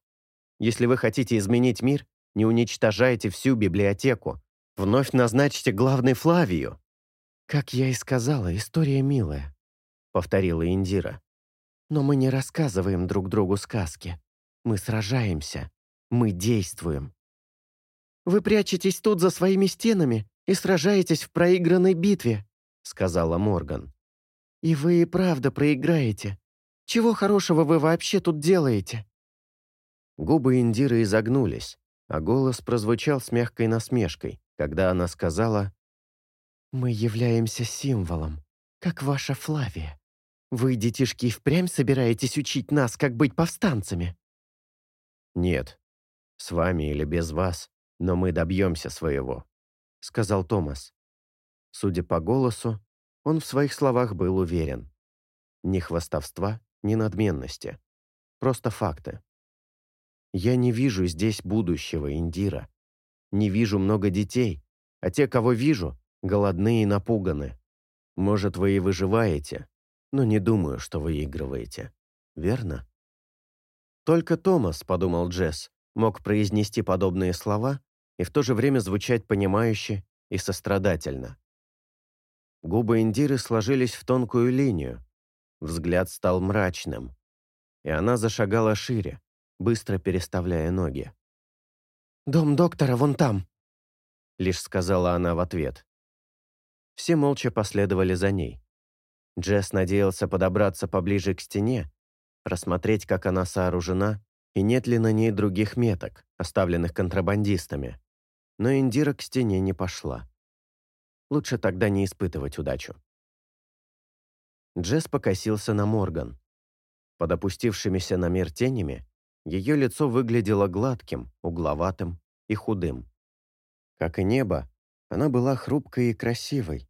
A: Если вы хотите изменить мир, не уничтожайте всю библиотеку. Вновь назначьте главной Флавию».
C: «Как я и сказала, история милая», — повторила Индира. «Но мы не рассказываем друг другу сказки. Мы сражаемся. Мы действуем. Вы прячетесь тут за своими стенами и сражаетесь в проигранной битве», — сказала Морган. «И вы и правда проиграете. Чего хорошего вы вообще тут делаете?»
A: Губы Индиры изогнулись, а голос прозвучал с мягкой насмешкой, когда она сказала
C: «Мы являемся символом, как ваша Флавия. Вы, детишки, впрямь собираетесь учить нас, как быть повстанцами?»
A: «Нет, с вами или без вас, но мы добьемся своего», — сказал Томас. Судя по голосу, он в своих словах был уверен. Ни хвастовства, ни надменности. Просто факты. «Я не вижу здесь будущего, Индира. Не вижу много детей, а те, кого вижу, голодны и напуганы. Может, вы и выживаете, но не думаю, что выигрываете. Верно?» Только Томас, подумал Джесс, мог произнести подобные слова и в то же время звучать понимающе и сострадательно. Губы Индиры сложились в тонкую линию, взгляд стал мрачным, и она зашагала шире, быстро переставляя ноги.
C: «Дом доктора вон там», —
A: лишь сказала она в ответ. Все молча последовали за ней. Джесс надеялся подобраться поближе к стене, рассмотреть, как она сооружена, и нет ли на ней других меток, оставленных контрабандистами но Индира к стене не пошла. Лучше тогда не испытывать удачу. Джесс покосился на Морган. Под опустившимися на мир тенями ее лицо выглядело гладким, угловатым и худым. Как и небо, она была хрупкой и красивой.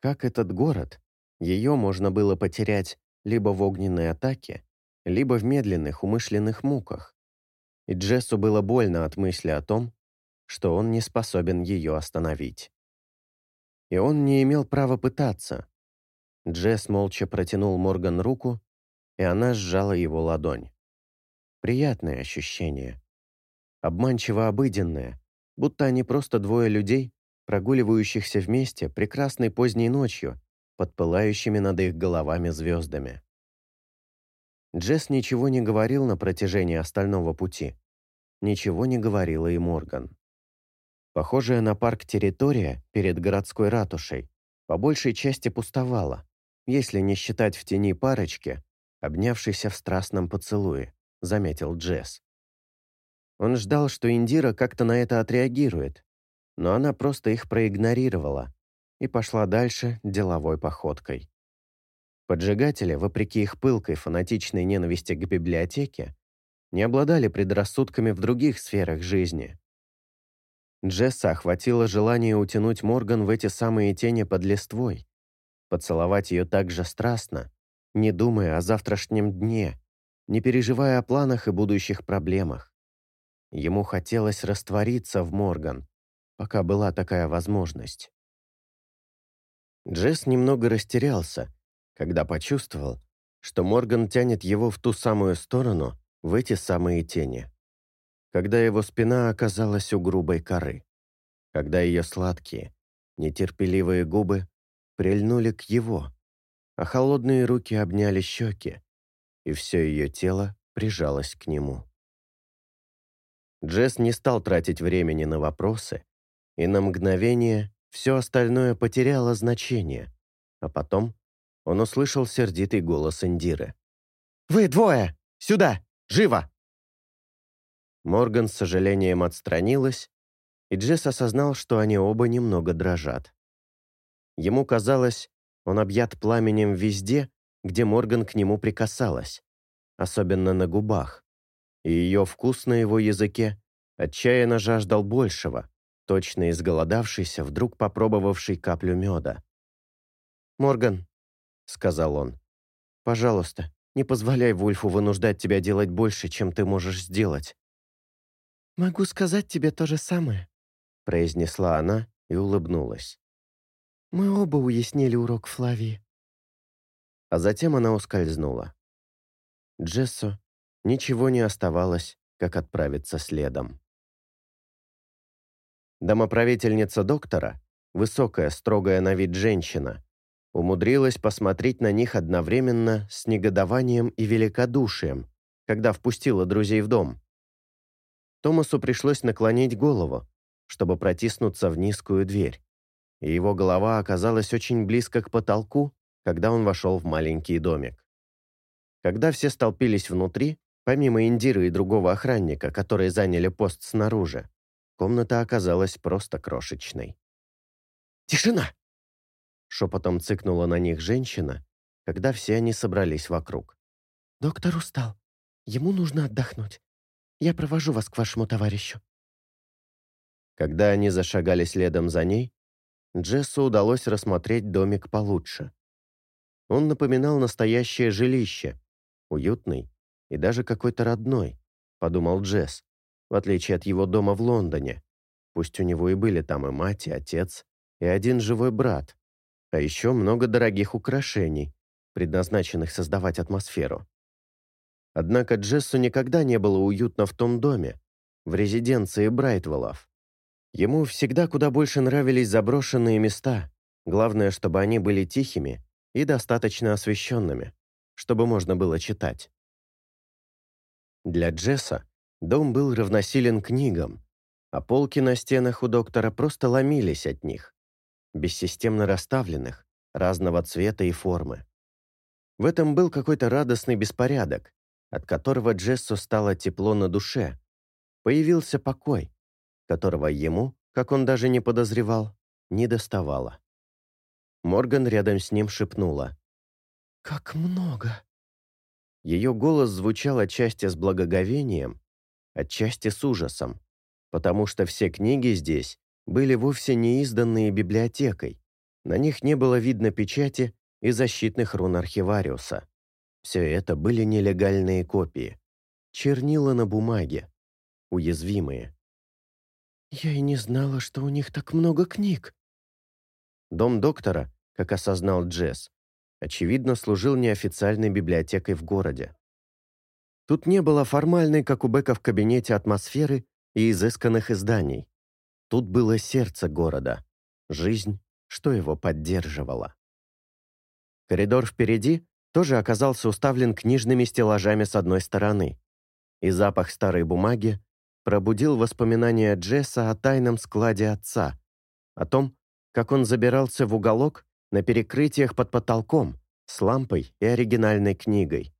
A: Как этот город, ее можно было потерять либо в огненной атаке, либо в медленных умышленных муках. И Джессу было больно от мысли о том, что он не способен ее остановить. И он не имел права пытаться. Джесс молча протянул Морган руку, и она сжала его ладонь. Приятное ощущение. Обманчиво обыденное, будто они просто двое людей, прогуливающихся вместе прекрасной поздней ночью под пылающими над их головами звездами. Джесс ничего не говорил на протяжении остального пути. Ничего не говорила и Морган. Похожая на парк территория перед городской ратушей по большей части пустовала, если не считать в тени парочки, обнявшейся в страстном поцелуе, заметил Джесс. Он ждал, что Индира как-то на это отреагирует, но она просто их проигнорировала и пошла дальше деловой походкой. Поджигатели, вопреки их пылкой фанатичной ненависти к библиотеке, не обладали предрассудками в других сферах жизни, Джесса охватило желание утянуть Морган в эти самые тени под листвой, поцеловать ее так же страстно, не думая о завтрашнем дне, не переживая о планах и будущих проблемах.
B: Ему хотелось раствориться в Морган, пока была такая возможность. Джесс немного растерялся, когда почувствовал, что Морган тянет его в ту самую сторону, в эти самые тени. Когда его спина оказалась у грубой коры. Когда ее сладкие, нетерпеливые губы прильнули к его, а холодные руки обняли щеки, и все ее тело прижалось к нему. Джесс не стал тратить времени на вопросы, и на мгновение все остальное потеряло значение, а потом он услышал сердитый голос Индиры.
A: «Вы двое! Сюда! Живо!»
B: Морган с сожалением отстранилась, и Джесс осознал, что они оба немного дрожат. Ему казалось, он объят пламенем везде, где Морган к нему прикасалась, особенно на губах, и ее вкус на его языке отчаянно жаждал большего, точно изголодавшийся, вдруг попробовавший каплю меда.
A: «Морган», — сказал он, — «пожалуйста, не позволяй Вульфу вынуждать тебя делать больше, чем ты можешь сделать».
C: «Могу сказать тебе то же самое», —
B: произнесла она и улыбнулась.
C: «Мы оба уяснили урок Флавии».
B: А затем она ускользнула. Джессу ничего не оставалось, как отправиться следом. Домоправительница доктора, высокая, строгая на вид женщина, умудрилась посмотреть на них одновременно с негодованием и великодушием, когда впустила друзей в дом. Томасу пришлось наклонить голову, чтобы протиснуться в низкую дверь, и его голова оказалась очень близко к потолку, когда он вошел в маленький домик. Когда все столпились внутри, помимо Индиры и другого охранника, которые заняли пост снаружи, Комната оказалась просто крошечной.
A: «Тишина!»
B: Шепотом цыкнула на них женщина, когда все они собрались вокруг.
C: «Доктор устал. Ему нужно отдохнуть. Я провожу вас к вашему товарищу».
B: Когда они зашагали следом за ней, Джессу удалось рассмотреть домик получше. Он напоминал настоящее жилище, уютный и даже какой-то родной, подумал Джесс, в отличие от его дома в Лондоне. Пусть у него и были там и мать, и отец, и один живой брат, а еще много дорогих украшений, предназначенных создавать атмосферу. Однако Джессу никогда не было уютно в том доме, в резиденции Брайтвеллов. Ему всегда куда больше нравились заброшенные места, главное, чтобы они были тихими и достаточно освещенными, чтобы можно было читать. Для Джесса Дом был равносилен книгам, а полки на стенах у доктора просто ломились от них, бессистемно расставленных, разного цвета и формы. В этом был какой-то радостный беспорядок, от которого Джессу стало тепло на душе. Появился покой, которого ему, как он даже не подозревал, не доставало. Морган рядом с ним шепнула.
C: «Как много!»
B: Ее голос звучал отчасти с благоговением, отчасти с ужасом, потому что все книги здесь были вовсе не изданные библиотекой, на них не было видно печати и защитных рун архивариуса. Все это были нелегальные копии. Чернила на бумаге. Уязвимые.
C: «Я и не знала, что у них так много книг».
B: Дом доктора, как осознал Джесс, очевидно, служил неофициальной библиотекой в городе. Тут не было формальной, как у Бека в кабинете, атмосферы и изысканных изданий. Тут было сердце города, жизнь, что его поддерживала. Коридор впереди тоже оказался уставлен книжными стеллажами с одной стороны, и запах старой бумаги пробудил воспоминания Джесса о тайном складе отца, о том, как он забирался в уголок на перекрытиях под потолком с лампой и оригинальной книгой.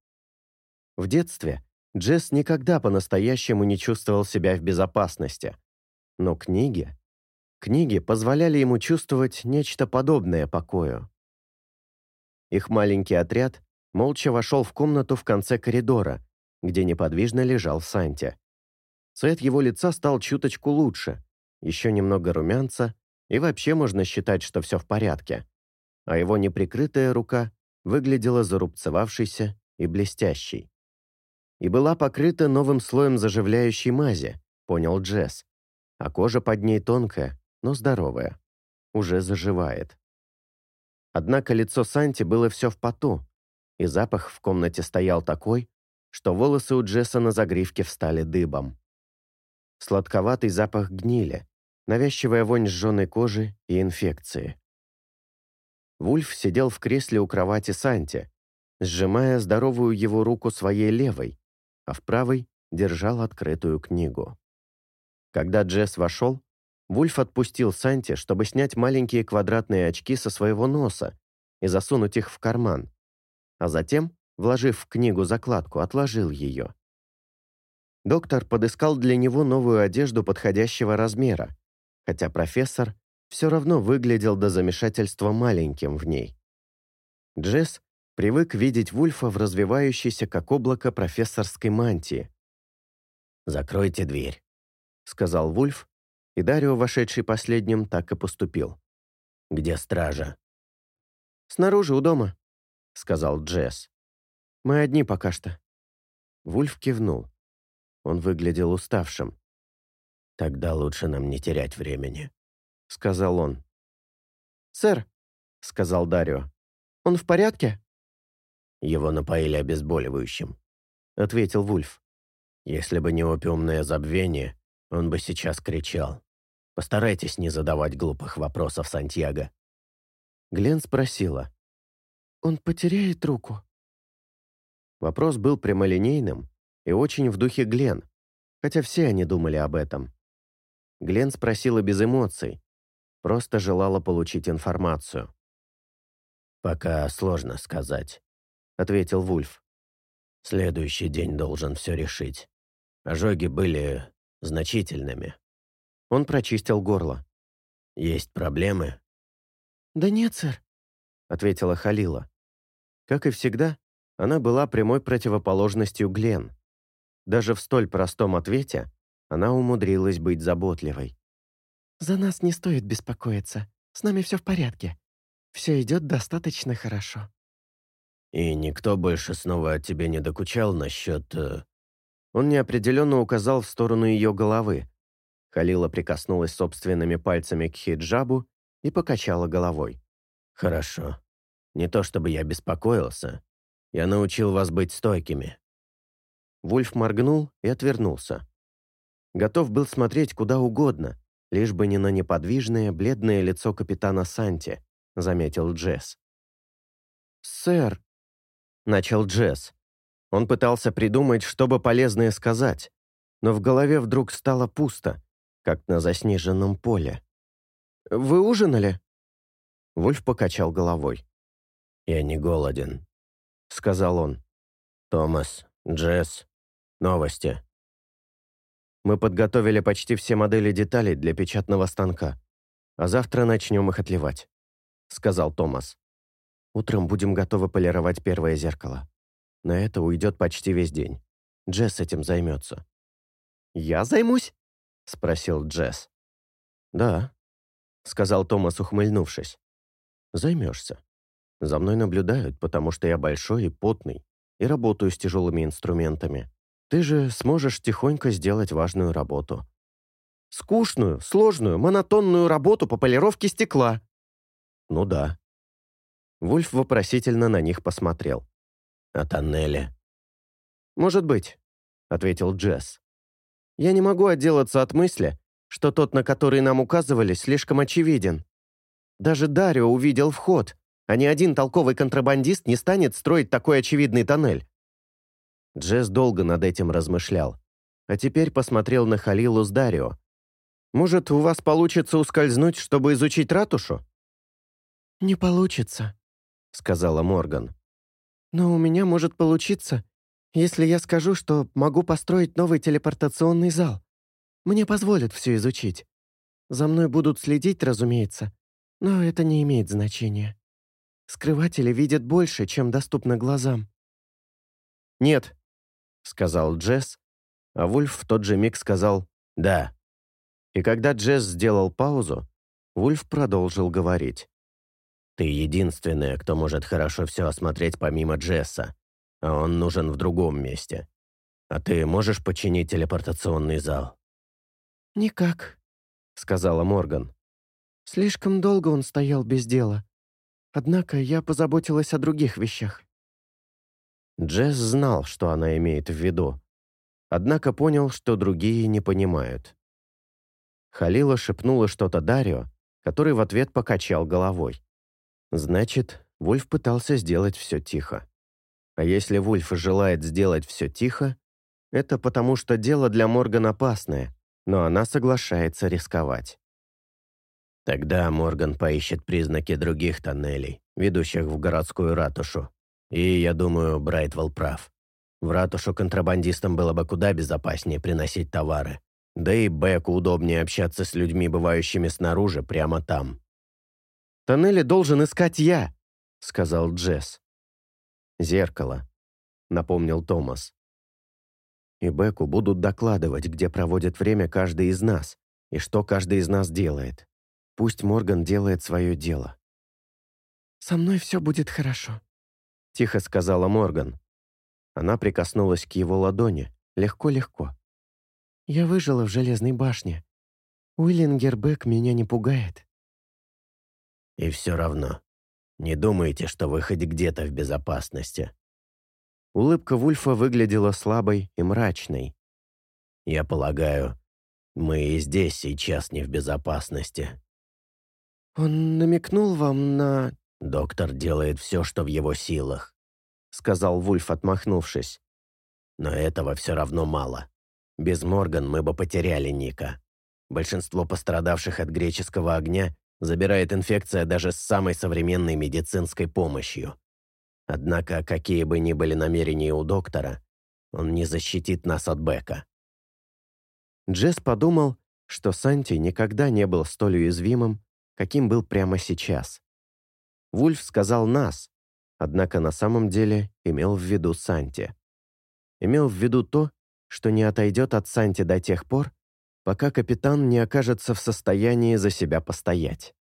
B: В детстве Джесс никогда по-настоящему не чувствовал себя в безопасности. Но книги... Книги позволяли ему чувствовать нечто подобное покою. Их маленький отряд молча вошел в комнату в конце коридора, где неподвижно лежал Санти. Цвет его лица стал чуточку лучше, еще немного румянца, и вообще можно считать, что все в порядке. А его неприкрытая рука выглядела зарубцевавшейся и блестящей и была покрыта новым слоем заживляющей мази, понял Джесс. А кожа под ней тонкая, но здоровая. Уже заживает. Однако лицо Санти было все в поту, и запах в комнате стоял такой, что волосы у Джесса на загривке встали дыбом. Сладковатый запах гнили, навязчивая вонь сжженной кожи и инфекции. Вульф сидел в кресле у кровати Санти, сжимая здоровую его руку своей левой, а в правой держал открытую книгу. Когда Джесс вошел, Вульф отпустил Санти, чтобы снять маленькие квадратные очки со своего носа и засунуть их в карман, а затем, вложив в книгу закладку, отложил ее. Доктор подыскал для него новую одежду подходящего размера, хотя профессор все равно выглядел до замешательства маленьким в ней. Джесс привык видеть Вульфа в развивающейся как облако профессорской мантии.
D: «Закройте дверь», — сказал
B: Вульф, и Дарио, вошедший последним, так и поступил.
D: «Где стража?»
C: «Снаружи, у дома», — сказал
B: Джесс.
C: «Мы одни пока что».
B: Вульф кивнул. Он выглядел уставшим.
D: «Тогда лучше нам не терять времени», —
B: сказал он.
C: «Сэр», — сказал Дарио, — «он в порядке?»
D: «Его напоили обезболивающим», —
B: ответил Вульф.
D: «Если бы не опиумное забвение, он бы сейчас кричал. Постарайтесь не задавать глупых вопросов, Сантьяго».
B: Глен спросила.
C: «Он потеряет руку?»
B: Вопрос был прямолинейным и очень в духе Глен, хотя все они думали об этом. Глен спросила без эмоций, Просто желала получить информацию.
D: «Пока сложно сказать», —
B: ответил Вульф.
D: «Следующий день должен все решить. Ожоги были значительными».
B: Он прочистил горло.
D: «Есть проблемы?»
C: «Да нет, сэр», —
B: ответила Халила. Как и всегда, она была прямой противоположностью Глен. Даже в столь простом ответе она умудрилась быть заботливой.
C: «За нас не стоит беспокоиться. С нами все в порядке. Все идет достаточно хорошо».
D: «И никто больше снова тебе не докучал насчет...» э...
B: Он неопределенно указал в сторону ее головы. Халила прикоснулась собственными пальцами к хиджабу и покачала головой.
D: «Хорошо. Не то чтобы я беспокоился. Я научил вас быть стойкими».
B: Вульф моргнул и отвернулся. Готов был смотреть куда угодно, лишь бы не на неподвижное, бледное лицо капитана Санти», — заметил Джесс.
C: «Сэр», —
B: начал Джесс. Он пытался придумать, чтобы полезное сказать, но в голове вдруг стало пусто, как на заснеженном поле.
C: «Вы ужинали?»
B: Вульф покачал головой.
D: «Я не голоден», —
B: сказал он.
D: «Томас, Джесс, новости».
B: Мы подготовили почти все модели деталей для печатного станка, а завтра начнем их отливать», — сказал Томас. «Утром будем готовы полировать первое зеркало. На это уйдет почти весь день. Джесс этим займется».
C: «Я займусь?»
B: — спросил Джесс. «Да», — сказал Томас, ухмыльнувшись. «Займешься. За мной наблюдают, потому что я большой и потный, и работаю с тяжелыми инструментами. Ты же сможешь тихонько сделать важную работу.
C: Скучную, сложную, монотонную работу по полировке стекла.
B: Ну да. Вульф вопросительно на них посмотрел.
D: А тоннели?
C: Может быть, ответил Джесс. Я не могу отделаться от мысли, что тот, на который нам указывали, слишком очевиден. Даже Дарио увидел вход, а ни один толковый контрабандист не станет строить такой очевидный тоннель.
B: Джесс долго над этим размышлял, а теперь посмотрел на Халилу с Дарио.
C: «Может, у вас получится ускользнуть, чтобы изучить ратушу?»
E: «Не получится», —
B: сказала Морган.
E: «Но у меня может получиться, если я скажу, что могу построить новый телепортационный зал. Мне позволят все изучить. За мной будут следить, разумеется, но это не имеет значения. Скрыватели видят больше, чем доступно глазам».
C: «Нет»,
B: сказал Джесс, а Вульф в тот же миг сказал «да». И когда Джесс сделал паузу, Вульф продолжил говорить.
D: «Ты единственная, кто может хорошо все осмотреть помимо Джесса, а он нужен в другом месте. А ты можешь починить телепортационный зал?»
C: «Никак», —
B: сказала Морган.
C: «Слишком долго он стоял без дела. Однако я позаботилась о других вещах».
B: Джесс знал, что она имеет в виду, однако понял, что другие не понимают. Халила шепнула что-то Дарио, который в ответ покачал головой. Значит, Вульф пытался сделать все тихо. А если Вульф желает сделать все тихо, это потому, что дело для Морган опасное, но она соглашается рисковать.
D: Тогда Морган поищет признаки других тоннелей, ведущих в городскую ратушу. И, я думаю, Брайтвелл прав. В ратушу контрабандистам было бы куда безопаснее приносить товары. Да и Беку удобнее общаться с людьми, бывающими снаружи, прямо там.
B: «Тоннели должен искать я», — сказал Джесс. «Зеркало», — напомнил Томас. «И Беку будут докладывать, где проводит время каждый из нас и что каждый из нас делает. Пусть Морган делает свое дело».
C: «Со мной все будет хорошо», —
B: тихо сказала Морган. Она прикоснулась к его ладони, легко-легко.
C: «Я выжила в Железной башне. Уиллингербек меня не пугает».
D: «И все равно, не думайте, что вы хоть где-то в безопасности».
B: Улыбка Вульфа выглядела слабой и мрачной.
D: «Я полагаю, мы и здесь сейчас не в безопасности».
C: «Он намекнул вам на...»
D: «Доктор делает все, что в его силах», —
B: сказал Вульф, отмахнувшись.
D: «Но этого все равно мало. Без Морган мы бы потеряли Ника. Большинство пострадавших от греческого огня забирает инфекция даже с самой современной медицинской помощью. Однако, какие бы ни были намерения у доктора, он не защитит нас от Бека».
B: Джесс подумал, что Санти никогда не был столь уязвимым, каким был прямо сейчас. Вульф сказал «нас», однако на самом деле имел в виду Санти. Имел в виду то, что не отойдет от Санти до тех пор, пока капитан не окажется в состоянии за себя постоять.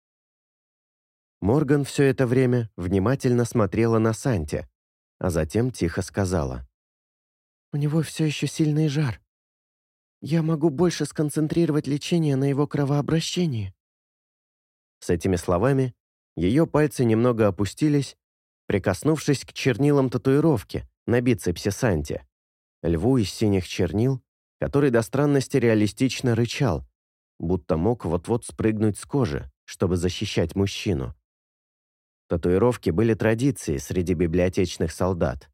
B: Морган все это время внимательно смотрела на Санти, а затем тихо сказала.
C: «У него все еще сильный жар. Я могу больше сконцентрировать лечение на его кровообращении».
B: С этими словами ее пальцы немного опустились, прикоснувшись к чернилам татуировки на бицепсе Санти, льву из синих чернил, который до странности реалистично рычал, будто мог вот-вот спрыгнуть с кожи, чтобы защищать мужчину. Татуировки были традицией среди библиотечных солдат.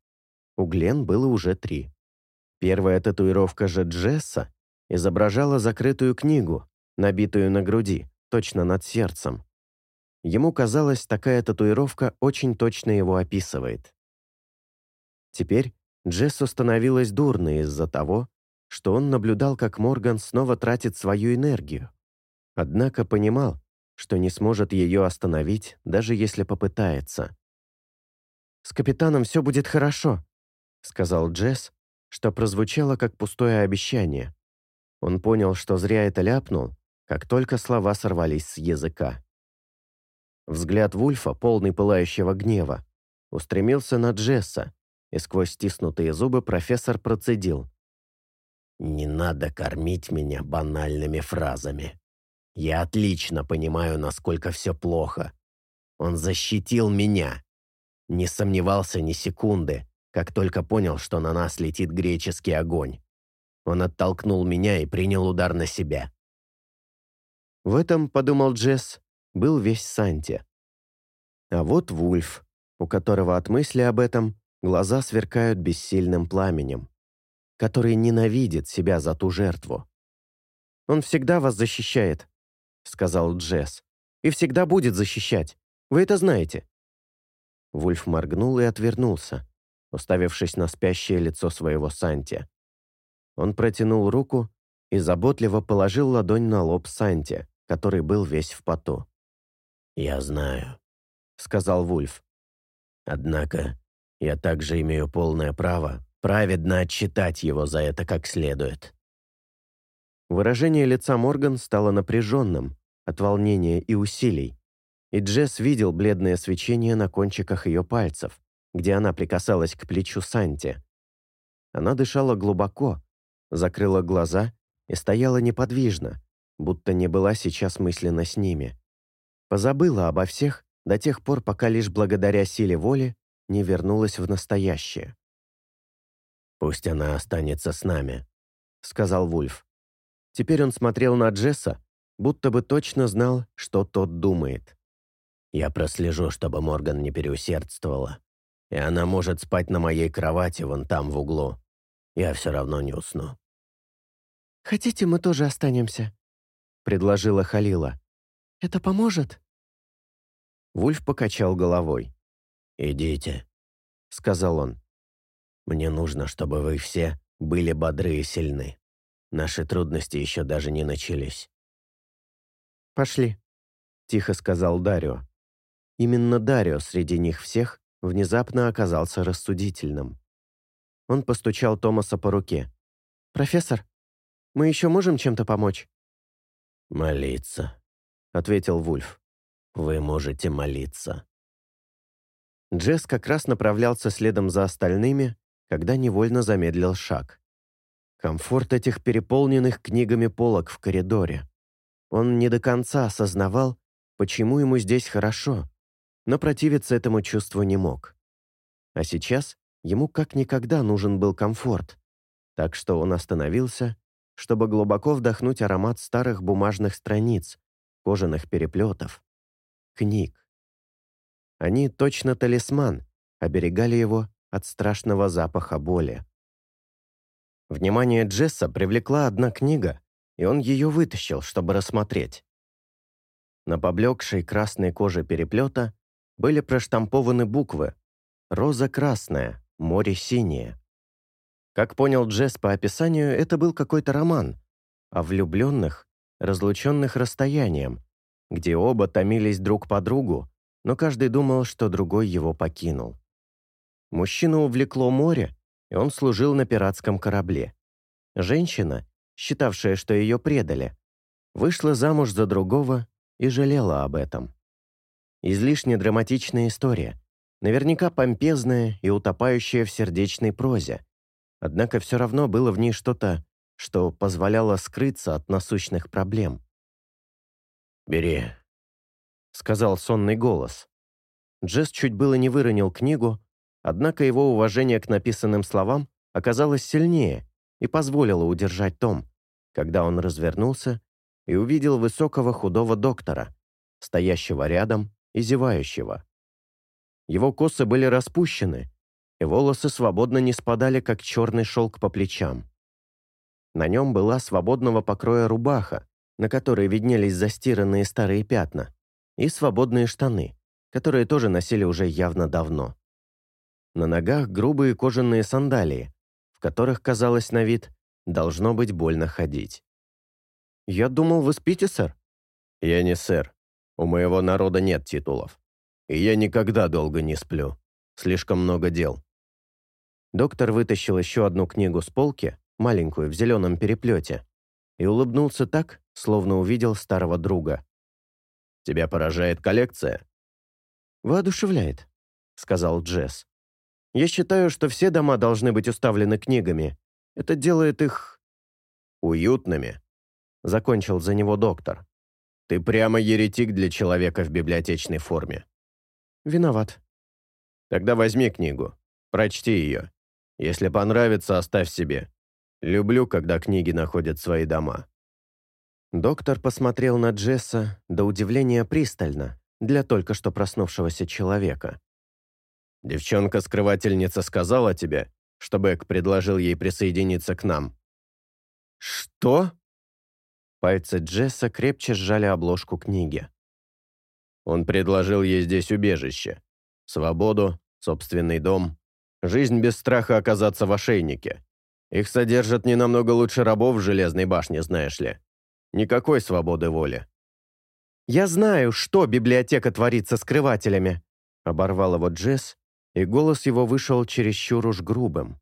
B: У Глен было уже три. Первая татуировка же Джесса изображала закрытую книгу, набитую на груди, точно над сердцем. Ему казалось, такая татуировка очень точно его описывает. Теперь Джессу становилось дурно из-за того, что он наблюдал, как Морган снова тратит свою энергию. Однако понимал, что не сможет ее остановить, даже если попытается. «С капитаном все будет хорошо», — сказал Джесс, что прозвучало как пустое обещание. Он понял, что зря это ляпнул, как только слова сорвались с языка. Взгляд Вульфа, полный пылающего гнева, устремился на Джесса, и сквозь стиснутые зубы профессор процедил.
D: «Не надо кормить меня банальными фразами. Я отлично понимаю, насколько все плохо. Он защитил меня. Не сомневался ни секунды, как только понял, что на нас летит греческий огонь. Он оттолкнул меня и принял удар на себя.
B: В этом, подумал Джесс, был весь Санти. А вот Вульф, у которого от мысли об этом глаза сверкают бессильным пламенем, который ненавидит себя за ту жертву. «Он всегда вас защищает», — сказал Джесс, «и всегда будет защищать. Вы это знаете». Вульф моргнул и отвернулся, уставившись на спящее лицо своего Санти. Он протянул руку и заботливо положил ладонь на лоб Санти, который был весь в поту.
D: «Я знаю», — сказал
B: Вульф.
D: «Однако я также имею полное право праведно отчитать его за это как следует».
B: Выражение лица Морган стало напряженным от волнения и усилий, и Джесс видел бледное свечение на кончиках ее пальцев, где она прикасалась к плечу Санти. Она дышала глубоко, закрыла глаза и стояла неподвижно, будто не была сейчас мысленно с ними. Позабыла обо всех до тех пор, пока лишь благодаря силе воли не вернулась в настоящее.
D: «Пусть она останется с нами», — сказал Вульф.
B: Теперь он смотрел на Джесса, будто бы точно знал, что тот думает.
D: «Я прослежу, чтобы Морган не переусердствовала, и она может спать на моей кровати вон там в углу. Я все равно не усну».
C: «Хотите, мы тоже останемся?»
B: — предложила Халила.
C: «Это поможет?»
B: Вульф покачал головой.
D: «Идите», —
B: сказал он.
D: «Мне нужно, чтобы вы все были бодры и сильны. Наши трудности еще даже не начались».
C: «Пошли», —
B: тихо сказал Дарио. Именно Дарио среди них всех внезапно оказался рассудительным. Он постучал Томаса по руке.
C: «Профессор, мы еще можем чем-то помочь?»
D: «Молиться», — ответил Вульф. «Вы можете молиться».
B: Джесс как раз направлялся следом за остальными, когда невольно замедлил шаг. Комфорт этих переполненных книгами полок в коридоре. Он не до конца осознавал, почему ему здесь хорошо, но противиться этому чувству не мог. А сейчас ему как никогда нужен был комфорт, так что он остановился чтобы глубоко вдохнуть аромат старых бумажных страниц, кожаных переплетов, книг. Они точно талисман, оберегали его от страшного запаха боли. Внимание Джесса привлекла одна книга, и он ее вытащил, чтобы рассмотреть. На поблекшей красной коже переплета были проштампованы буквы «Роза красная», «Море синее». Как понял Джесс по описанию, это был какой-то роман о влюбленных, разлученных расстоянием, где оба томились друг по другу, но каждый думал, что другой его покинул. Мужчину увлекло море, и он служил на пиратском корабле. Женщина, считавшая, что ее предали, вышла замуж за другого и жалела об этом. Излишне драматичная история, наверняка помпезная и утопающая в сердечной прозе, Однако все равно было в ней что-то, что позволяло скрыться от насущных проблем.
D: «Бери», — сказал сонный голос.
B: Джесс чуть было не выронил книгу, однако его уважение к написанным словам оказалось сильнее и позволило удержать том, когда он развернулся и увидел высокого худого доктора, стоящего рядом и зевающего. Его косы были распущены, и волосы свободно не спадали, как черный шелк по плечам. На нем была свободного покроя рубаха, на которой виднелись застиранные старые пятна, и свободные штаны, которые тоже носили уже явно давно. На ногах грубые кожаные сандалии, в которых, казалось на вид, должно быть больно ходить. «Я думал, вы спите, сэр?»
D: «Я не сэр. У моего народа нет титулов. И я никогда долго не сплю. Слишком много дел».
B: Доктор вытащил еще одну книгу с полки, маленькую, в зеленом переплете, и улыбнулся так, словно увидел старого друга.
D: «Тебя поражает коллекция?»
B: «Воодушевляет», — сказал Джесс. «Я считаю, что все дома должны быть уставлены книгами. Это делает их...»
D: «Уютными», — закончил за него доктор. «Ты прямо еретик для человека в библиотечной форме».
B: «Виноват».
D: «Тогда возьми книгу, прочти ее. Если понравится, оставь себе. Люблю, когда книги находят свои дома».
B: Доктор посмотрел на Джесса до удивления пристально для только что проснувшегося человека.
D: «Девчонка-скрывательница сказала тебе, что Бэк предложил ей присоединиться к нам».
B: «Что?» Пальцы Джесса крепче сжали обложку книги.
D: Он предложил ей здесь убежище, свободу, собственный дом, Жизнь без страха оказаться в ошейнике. Их содержат не намного лучше рабов в Железной башне, знаешь ли. Никакой свободы воли.
B: «Я знаю, что библиотека творит со скрывателями», — оборвал его Джесс, и голос его вышел чересчур уж грубым.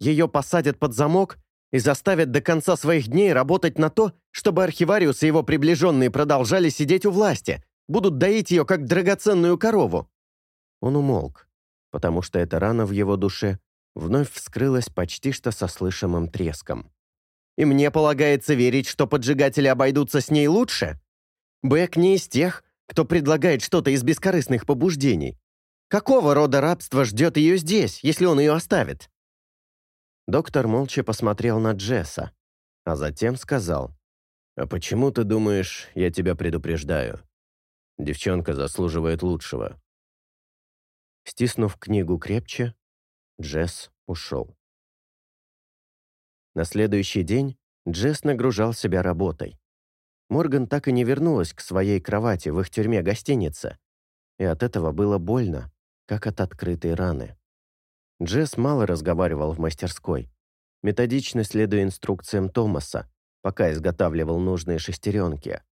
B: «Ее посадят под замок и заставят до конца своих дней работать на то, чтобы архивариус и его приближенные продолжали сидеть у власти, будут доить ее, как драгоценную корову». Он умолк потому что эта рана в его душе вновь вскрылась почти что со слышимым треском.
A: И мне полагается верить, что поджигатели обойдутся с ней лучше? Бэк не из тех, кто предлагает что-то из бескорыстных побуждений. Какого рода рабство ждет ее здесь, если он ее оставит?»
B: Доктор молча посмотрел на Джесса, а затем сказал, «А почему ты думаешь, я тебя предупреждаю? Девчонка заслуживает лучшего». Стиснув книгу крепче, Джесс ушел. На следующий день Джесс нагружал себя работой. Морган так и не вернулась к своей кровати в их тюрьме-гостинице, и от этого было больно, как от открытой раны. Джесс мало разговаривал в мастерской, методично следуя инструкциям Томаса, пока изготавливал нужные шестеренки.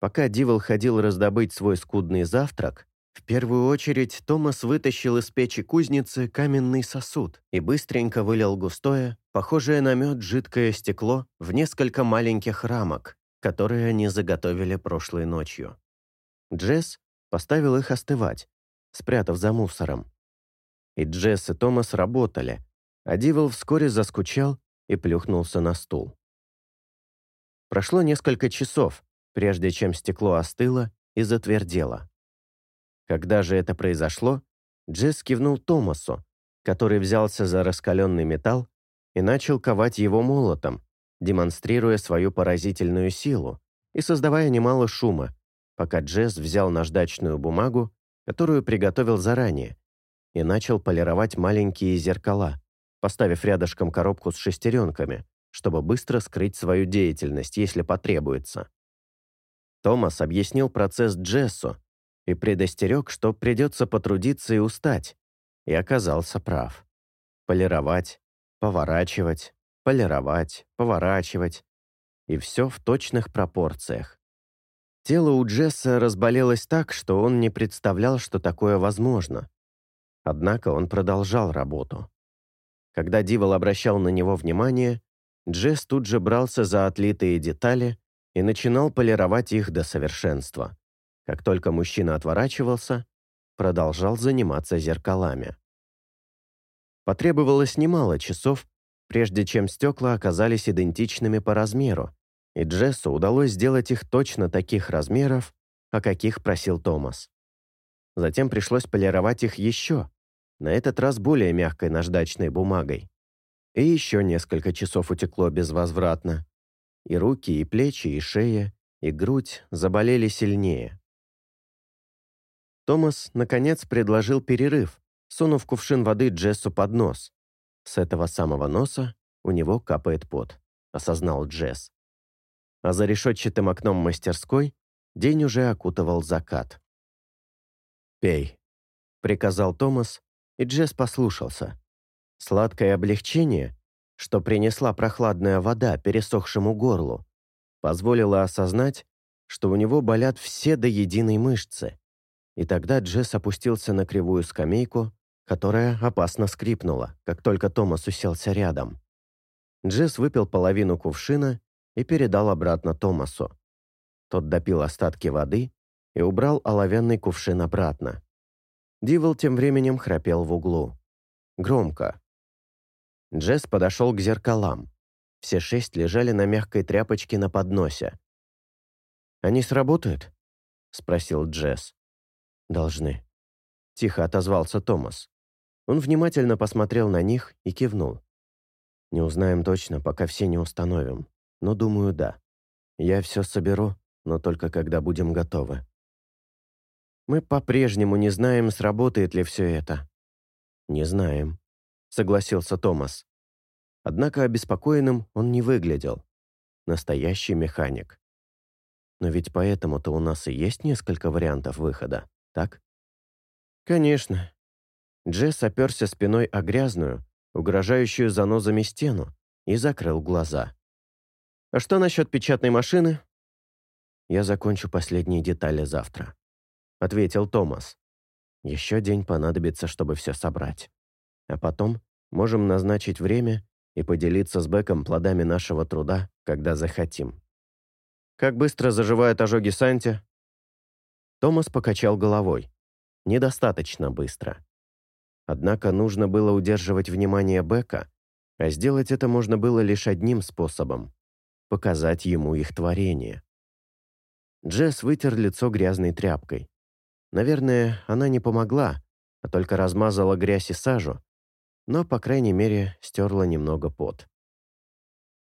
B: Пока Дивол ходил раздобыть свой скудный завтрак, в первую очередь Томас вытащил из печи кузницы каменный сосуд и быстренько вылил густое, похожее на мед жидкое стекло в несколько маленьких рамок, которые они заготовили прошлой ночью. Джесс поставил их остывать, спрятав за мусором. И Джесс и Томас работали, а Дивол вскоре заскучал и плюхнулся на стул. Прошло несколько часов, прежде чем стекло остыло и затвердело. Когда же это произошло, Джесс кивнул Томасу, который взялся за раскаленный металл и начал ковать его молотом, демонстрируя свою поразительную силу и создавая немало шума, пока Джесс взял наждачную бумагу, которую приготовил заранее, и начал полировать маленькие зеркала, поставив рядышком коробку с шестеренками, чтобы быстро скрыть свою деятельность, если потребуется. Томас объяснил процесс Джессу, и предостерег, что придется потрудиться и устать, и оказался прав. Полировать, поворачивать, полировать, поворачивать. И все в точных пропорциях. Тело у Джесса разболелось так, что он не представлял, что такое возможно. Однако он продолжал работу. Когда Дивол обращал на него внимание, Джесс тут же брался за отлитые детали и начинал полировать их до совершенства. Как только мужчина отворачивался, продолжал заниматься зеркалами. Потребовалось немало часов, прежде чем стекла оказались идентичными по размеру, и Джессу удалось сделать их точно таких размеров, о каких просил Томас. Затем пришлось полировать их еще, на этот раз более мягкой наждачной бумагой. И еще несколько часов утекло безвозвратно. И руки, и плечи, и шея, и грудь заболели сильнее. Томас, наконец, предложил перерыв, сунув кувшин воды Джессу под нос. С этого самого носа у него капает пот, осознал Джесс. А за решетчатым окном мастерской день уже окутывал закат. «Пей», — приказал Томас, и Джесс послушался. Сладкое облегчение, что принесла прохладная вода пересохшему горлу, позволило осознать, что у него болят все до единой мышцы. И тогда Джесс опустился на кривую скамейку, которая опасно скрипнула, как только Томас уселся рядом. Джесс выпил половину кувшина и передал обратно Томасу. Тот допил остатки воды и убрал оловянный кувшин обратно. Дивол тем временем храпел в углу. Громко. Джесс подошел к зеркалам. Все шесть лежали на мягкой тряпочке на подносе. «Они сработают?» — спросил Джесс. «Должны», — тихо отозвался Томас. Он внимательно посмотрел на них и кивнул. «Не узнаем точно, пока все не установим. Но, думаю, да. Я все соберу, но только когда будем готовы». «Мы по-прежнему не знаем, сработает ли все это». «Не знаем», — согласился Томас. Однако обеспокоенным он не выглядел. Настоящий механик. Но ведь поэтому-то у нас и есть несколько вариантов выхода так?» «Конечно». Джесс оперся спиной о грязную, угрожающую занозами стену, и закрыл глаза. «А что насчет печатной машины?» «Я закончу последние детали завтра», — ответил Томас. «Еще день понадобится, чтобы все собрать. А потом можем назначить время и поделиться с Беком плодами нашего труда, когда захотим». «Как быстро заживают ожоги Санти?» Томас покачал головой. Недостаточно быстро. Однако нужно было удерживать внимание Бека, А сделать это можно было лишь одним способом — показать ему их творение. Джесс вытер лицо грязной тряпкой. Наверное, она не помогла, а только размазала грязь и сажу, но, по крайней мере, стерла немного пот.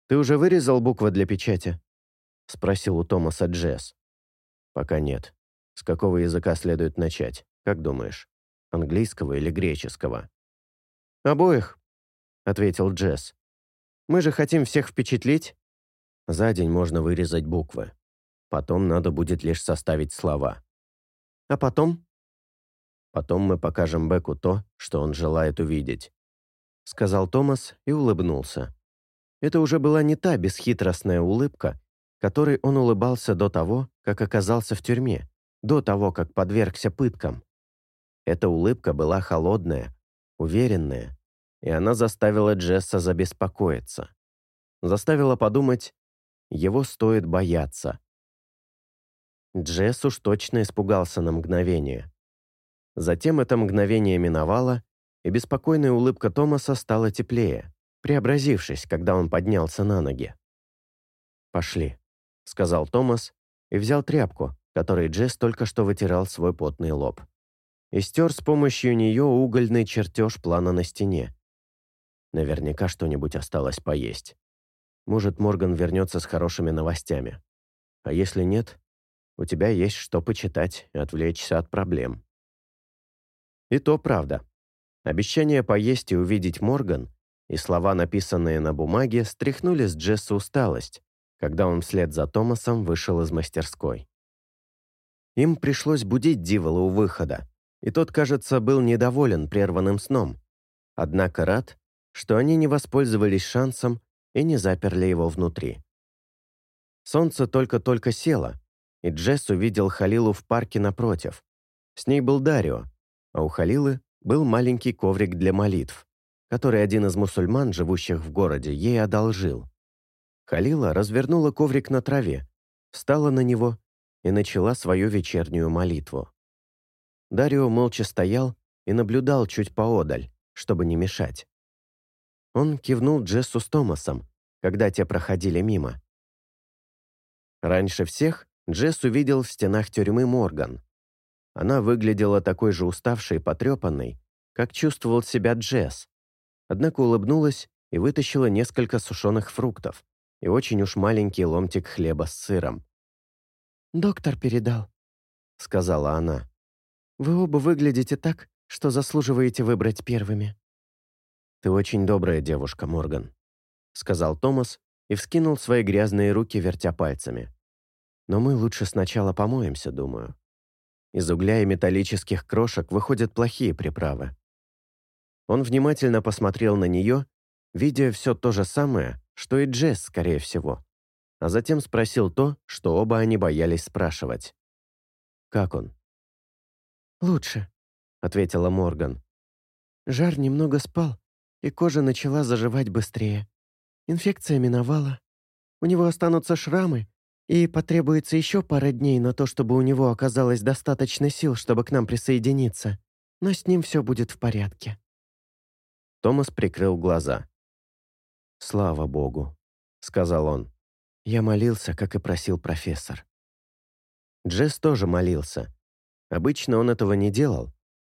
B: «Ты уже вырезал буквы для печати?» — спросил у Томаса Джесс. «Пока нет. С какого языка следует начать, как думаешь? Английского или греческого?»
E: «Обоих», — ответил Джесс. «Мы же хотим всех впечатлить».
B: За день можно вырезать буквы. Потом надо будет лишь составить слова.
E: А потом?
B: Потом мы покажем Беку то, что он желает увидеть. Сказал Томас и улыбнулся. Это уже была не та бесхитростная улыбка, которой он улыбался до того, как оказался в тюрьме, до того, как подвергся пыткам. Эта улыбка была холодная, уверенная, и она заставила Джесса забеспокоиться. Заставила подумать, его стоит бояться. Джесс уж точно испугался на мгновение. Затем это мгновение миновало, и беспокойная улыбка Томаса стала теплее, преобразившись, когда он поднялся на ноги. «Пошли», — сказал Томас и взял тряпку, которой Джесс только что вытирал свой потный лоб. И стер с помощью нее угольный чертеж плана на стене. Наверняка что-нибудь осталось поесть. Может, Морган вернется с хорошими новостями. А если нет, у тебя есть что почитать и отвлечься от проблем. И то правда. Обещание поесть и увидеть Морган и слова, написанные на бумаге, стряхнули с Джесса усталость, когда он вслед за Томасом вышел из мастерской. Им пришлось будить Дивола у выхода, и тот, кажется, был недоволен прерванным сном, однако рад, что они не воспользовались шансом и не заперли его внутри. Солнце только-только село, и Джесс увидел Халилу в парке напротив. С ней был Дарио, а у Халилы был маленький коврик для молитв, который один из мусульман, живущих в городе, ей одолжил. Халила развернула коврик на траве, встала на него и начала свою вечернюю молитву. Дарио молча стоял и наблюдал чуть поодаль, чтобы не мешать. Он кивнул Джессу с Томасом, когда те проходили мимо. Раньше всех Джесс увидел в стенах тюрьмы Морган. Она выглядела такой же уставшей и потрепанной, как чувствовал себя Джесс, однако улыбнулась и вытащила несколько сушеных фруктов и очень уж маленький ломтик хлеба с сыром.
C: «Доктор передал», — сказала она.
E: «Вы оба выглядите так, что заслуживаете выбрать первыми».
B: «Ты очень добрая девушка, Морган», — сказал Томас и вскинул свои грязные руки, вертя пальцами. «Но мы лучше сначала помоемся, думаю. Из угля и металлических крошек выходят плохие приправы». Он внимательно посмотрел на нее, видя все то же самое, что и Джесс, скорее всего, а затем спросил то, что оба они боялись спрашивать. «Как он?»
C: «Лучше», — ответила Морган.
E: «Жар немного спал, и кожа начала заживать быстрее. Инфекция миновала. У него останутся шрамы, и потребуется еще пара дней на то, чтобы у него оказалось достаточно сил, чтобы к нам присоединиться. Но с ним все будет в порядке».
B: Томас прикрыл глаза. «Слава Богу», — сказал он. «Я молился, как и просил профессор». Джесс тоже молился. Обычно он этого не делал,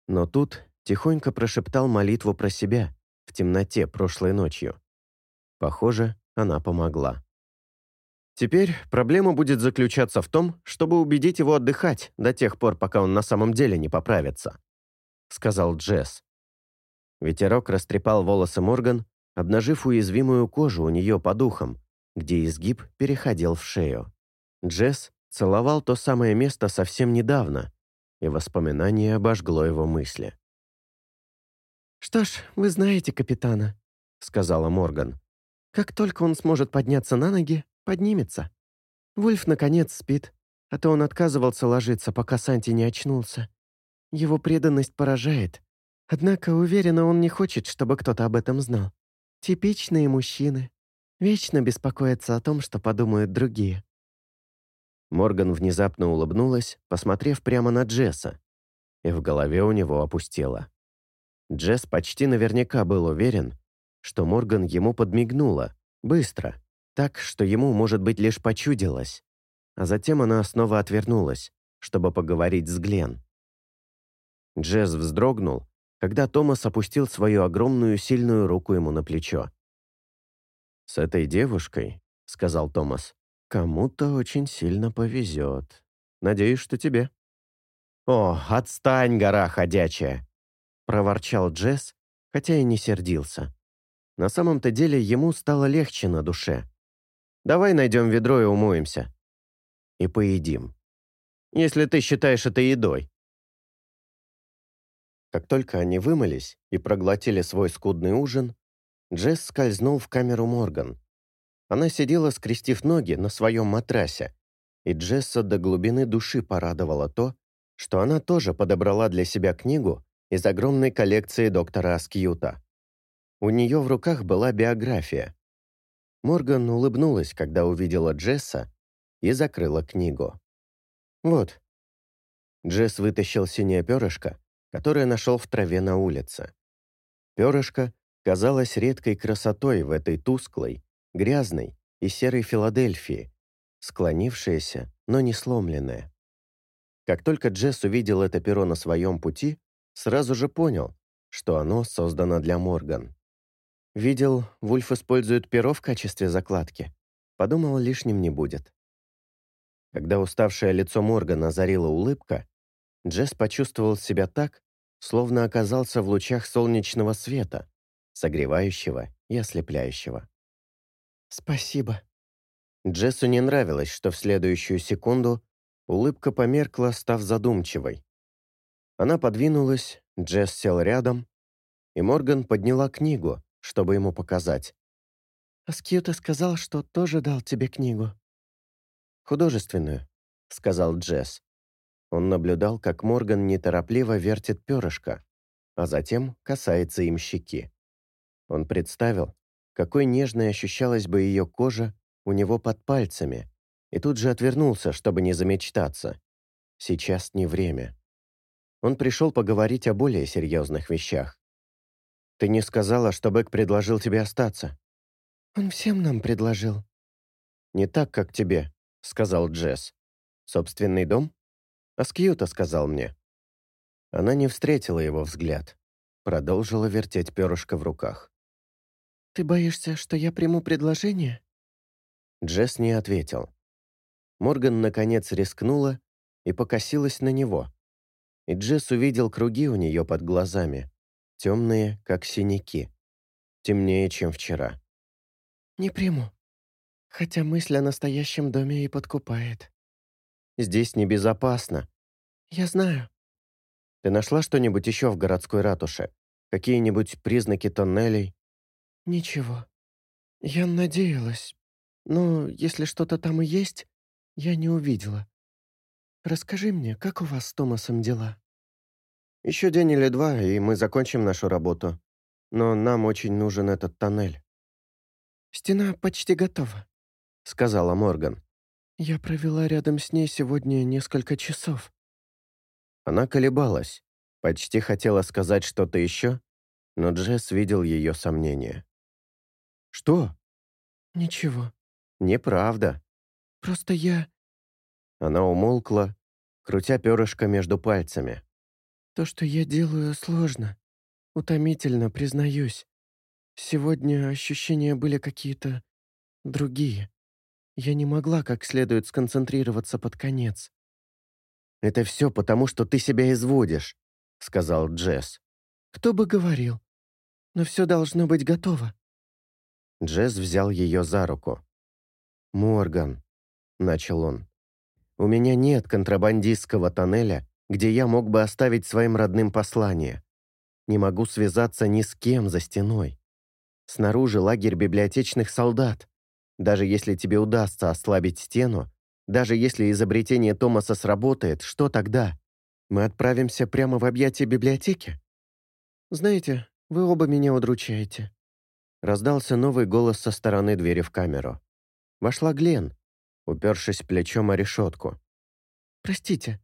B: но тут тихонько прошептал молитву про себя, в темноте прошлой ночью. Похоже, она помогла.
E: Теперь проблема будет заключаться в том, чтобы убедить его отдыхать до тех пор, пока он на самом деле не поправится», — сказал Джесс.
B: Ветерок растрепал волосы Морган, обнажив уязвимую кожу у нее под ухом, где изгиб переходил в шею. Джесс целовал то самое место совсем недавно, и воспоминание обожгло его мысли.
C: «Что ж, вы знаете капитана», — сказала Морган. «Как только он сможет подняться на ноги, поднимется. Вульф, наконец, спит, а то он отказывался ложиться, пока Санти не очнулся. Его преданность поражает. Однако, уверена, он не хочет, чтобы кто-то об этом знал. Типичные мужчины. Вечно беспокоятся о том, что подумают другие».
B: Морган внезапно улыбнулась, посмотрев прямо на Джесса, и в голове у него опустело. Джесс почти наверняка был уверен, что Морган ему подмигнула, быстро, так, что ему, может быть, лишь почудилось. А затем она снова отвернулась, чтобы поговорить с Глен. Джесс вздрогнул, когда Томас опустил свою огромную сильную руку ему на плечо. «С этой девушкой», — сказал Томас, — «кому-то очень сильно повезет. Надеюсь, что тебе». «О, отстань, гора ходячая!» — проворчал Джесс, хотя и не сердился. На самом-то деле ему стало легче на душе. «Давай найдем ведро и умоемся. И поедим. Если ты считаешь это едой». Как только они вымылись и проглотили свой скудный ужин, Джесс скользнул в камеру Морган. Она сидела, скрестив ноги на своем матрасе, и Джесса до глубины души порадовало то, что она тоже подобрала для себя книгу из огромной коллекции доктора Аскьюта. У нее в руках была биография. Морган улыбнулась, когда увидела Джесса, и закрыла книгу. «Вот». Джесс вытащил синее перышко которое нашел в траве на улице. Перышко казалось редкой красотой в этой тусклой, грязной и серой Филадельфии, склонившееся, но не сломленное. Как только Джесс увидел это перо на своем пути, сразу же понял, что оно создано для Морган. Видел, Вульф использует перо в качестве закладки. Подумал, лишним не будет. Когда уставшее лицо Моргана озарила улыбка, Джесс почувствовал себя так, словно оказался в лучах солнечного света, согревающего и ослепляющего.
C: «Спасибо».
B: Джессу не нравилось, что в следующую секунду улыбка померкла, став задумчивой. Она подвинулась, Джесс сел рядом, и Морган подняла книгу, чтобы ему показать.
C: «Аскьюта сказал, что тоже дал тебе книгу».
B: «Художественную», — сказал Джесс. Он наблюдал, как Морган неторопливо вертит перышко, а затем касается им щеки. Он представил, какой нежной ощущалась бы ее кожа у него под пальцами, и тут же отвернулся, чтобы не замечтаться. Сейчас не время. Он пришел поговорить о более серьезных вещах. «Ты не сказала, что Бэк предложил тебе остаться?»
C: «Он всем нам предложил».
B: «Не так, как тебе», — сказал Джесс. «Собственный дом?» Аскьюта сказал мне». Она не встретила его взгляд. Продолжила вертеть перышко в руках.
C: «Ты боишься, что я приму предложение?»
B: Джесс не ответил. Морган, наконец, рискнула и покосилась на него. И Джесс увидел круги у нее под глазами, темные, как синяки, темнее, чем вчера.
C: «Не приму. Хотя мысль о настоящем доме и подкупает».
B: Здесь небезопасно».
C: «Я знаю».
B: «Ты нашла что-нибудь еще в городской ратуше? Какие-нибудь признаки тоннелей?»
C: «Ничего. Я надеялась. Но если что-то там и есть, я не увидела. Расскажи мне, как у вас с Томасом дела?»
B: «Еще день или два, и мы закончим нашу работу. Но нам очень нужен этот тоннель».
C: «Стена почти готова», — сказала Морган. Я провела рядом с ней сегодня несколько часов.
B: Она колебалась, почти хотела сказать что-то еще, но Джесс видел ее сомнения. «Что?»
C: «Ничего».
B: «Неправда».
C: «Просто я...»
B: Она умолкла, крутя перышко между пальцами.
C: «То, что я делаю, сложно. Утомительно, признаюсь. Сегодня ощущения были какие-то другие. Я не могла как следует сконцентрироваться под конец.
B: «Это все потому, что ты себя изводишь», — сказал Джесс.
C: «Кто бы говорил. Но все должно быть готово».
B: Джесс взял ее за руку. «Морган», — начал он, — «у меня нет контрабандистского тоннеля, где я мог бы оставить своим родным послание. Не могу связаться ни с кем за стеной. Снаружи лагерь библиотечных солдат. Даже если тебе удастся ослабить стену, даже если изобретение Томаса сработает, что тогда? Мы отправимся прямо в объятия библиотеки?
C: Знаете, вы оба меня удручаете.
B: Раздался новый голос со стороны двери в камеру. Вошла Глен, упершись плечом о решетку.
C: «Простите,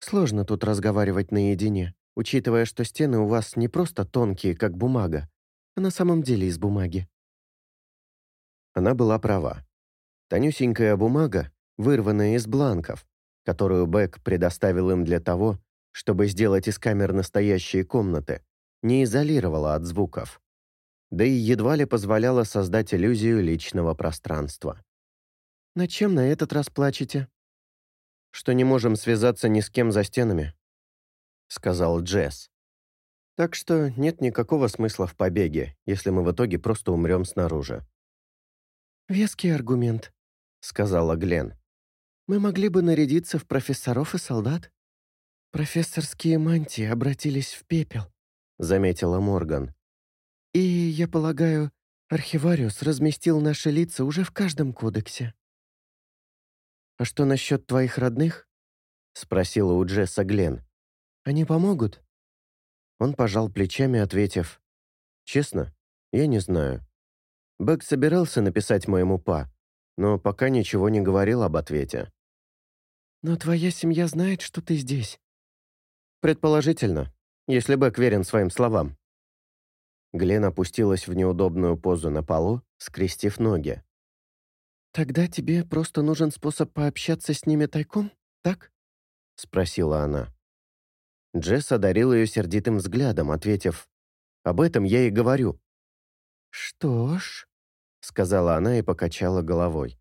C: сложно тут разговаривать наедине, учитывая, что стены у вас не просто тонкие, как бумага, а на самом деле из бумаги».
B: Она была права. Тонюсенькая бумага, вырванная из бланков, которую Бэк предоставил им для того, чтобы сделать из камер настоящие комнаты, не изолировала от звуков. Да и едва ли позволяла создать иллюзию личного пространства.
C: «На чем на этот раз плачете?»
B: «Что не можем связаться ни с кем за стенами», — сказал Джесс. «Так что нет никакого смысла в побеге, если мы в итоге просто умрем снаружи».
C: «Веский аргумент», — сказала Глен. «Мы могли бы нарядиться в профессоров и солдат. Профессорские мантии обратились в пепел», — заметила Морган. «И, я полагаю, архивариус разместил наши лица уже в каждом кодексе». «А что насчет твоих родных?» — спросила у Джесса Глен. «Они помогут?»
B: Он пожал плечами, ответив, «Честно, я не знаю. Бэк собирался написать моему па, но пока ничего не говорил об ответе».
C: «Но твоя семья знает, что ты здесь?»
B: «Предположительно, если Бэк верен своим словам». Глен опустилась в неудобную позу на полу, скрестив ноги.
C: «Тогда тебе просто нужен способ пообщаться с ними тайком, так?»
B: — спросила она. Джесс одарил ее сердитым взглядом, ответив, «Об этом я и говорю».
C: «Что ж», —
B: сказала она и покачала головой.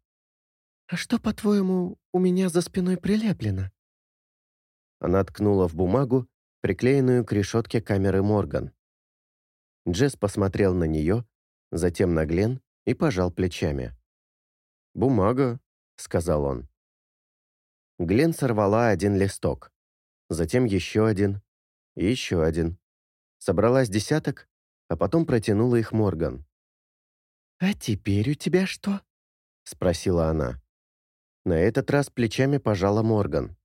C: «А что, по-твоему, у меня за спиной прилеплено?»
B: Она ткнула в бумагу, приклеенную к решетке камеры Морган. Джесс посмотрел на нее, затем на Глен и пожал плечами. «Бумага», — сказал он. Глен сорвала один листок затем еще один и еще один. Собралась десяток, а потом протянула их Морган.
C: «А теперь у тебя что?» — спросила она.
B: На этот раз плечами пожала Морган.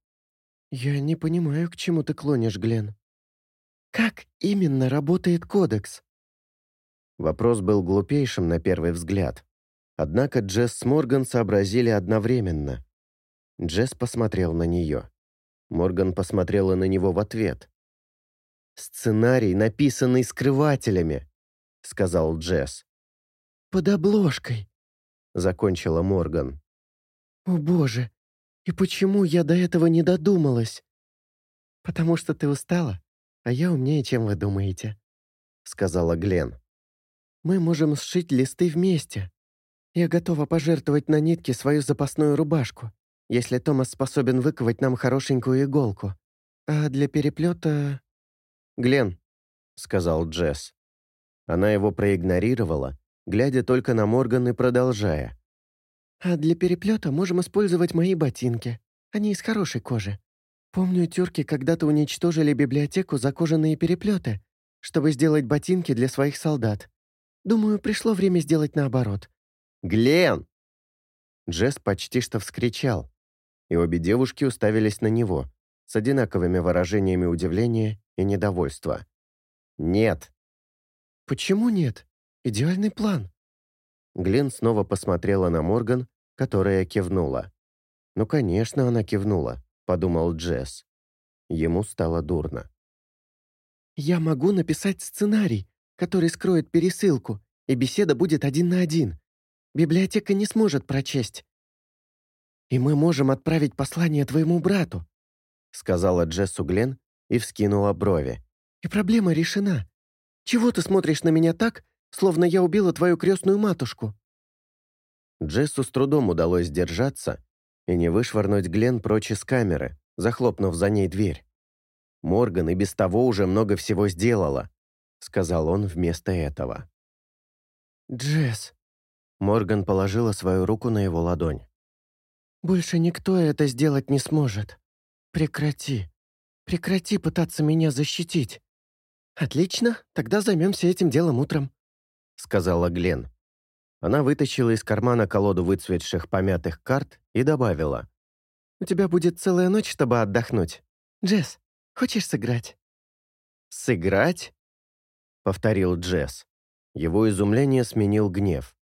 C: «Я не понимаю, к чему ты клонишь, Глен. Как именно работает кодекс?»
B: Вопрос был глупейшим на первый взгляд. Однако Джесс с Морган сообразили одновременно. Джесс посмотрел на нее. Морган посмотрела на него в ответ. «Сценарий, написанный скрывателями», — сказал Джесс.
C: «Под обложкой», —
B: закончила Морган.
C: «О боже, и почему я до этого не додумалась?» «Потому что ты устала, а я умнее, чем вы думаете», — сказала Глен. «Мы можем сшить листы вместе. Я готова пожертвовать на нитке свою запасную рубашку если Томас способен выковать нам хорошенькую иголку. А для переплета...»
B: «Глен», — сказал Джесс. Она его проигнорировала, глядя только на Морган и продолжая.
C: «А для переплета можем использовать мои ботинки. Они из хорошей кожи. Помню, тюрки когда-то уничтожили библиотеку за кожаные переплеты, чтобы сделать ботинки для своих солдат. Думаю, пришло время сделать наоборот».
B: «Глен!» Джесс почти что вскричал и обе девушки уставились на него с одинаковыми выражениями удивления и недовольства. «Нет».
C: «Почему нет? Идеальный план».
B: Глен снова посмотрела на Морган, которая кивнула. «Ну, конечно, она кивнула», — подумал Джесс. Ему стало дурно.
C: «Я могу написать сценарий, который скроет пересылку, и беседа будет один на один. Библиотека не сможет прочесть. «И мы можем отправить послание твоему брату»,
B: сказала Джессу Глен и вскинула брови.
C: «И проблема решена. Чего ты смотришь на меня так, словно я убила твою крестную матушку?»
B: Джессу с трудом удалось сдержаться и не вышвырнуть Глен прочь из камеры, захлопнув за ней дверь. «Морган и без того уже много всего сделала», — сказал он вместо этого.
C: «Джесс», —
B: Морган положила свою руку на его ладонь.
C: Больше никто это сделать не сможет. Прекрати. Прекрати пытаться меня защитить. Отлично, тогда займемся этим делом утром», — сказала Глен.
B: Она вытащила из кармана колоду выцветших помятых карт и добавила.
C: «У тебя будет целая ночь, чтобы отдохнуть. Джесс, хочешь сыграть?»
B: «Сыграть?» — повторил Джесс. Его изумление сменил гнев.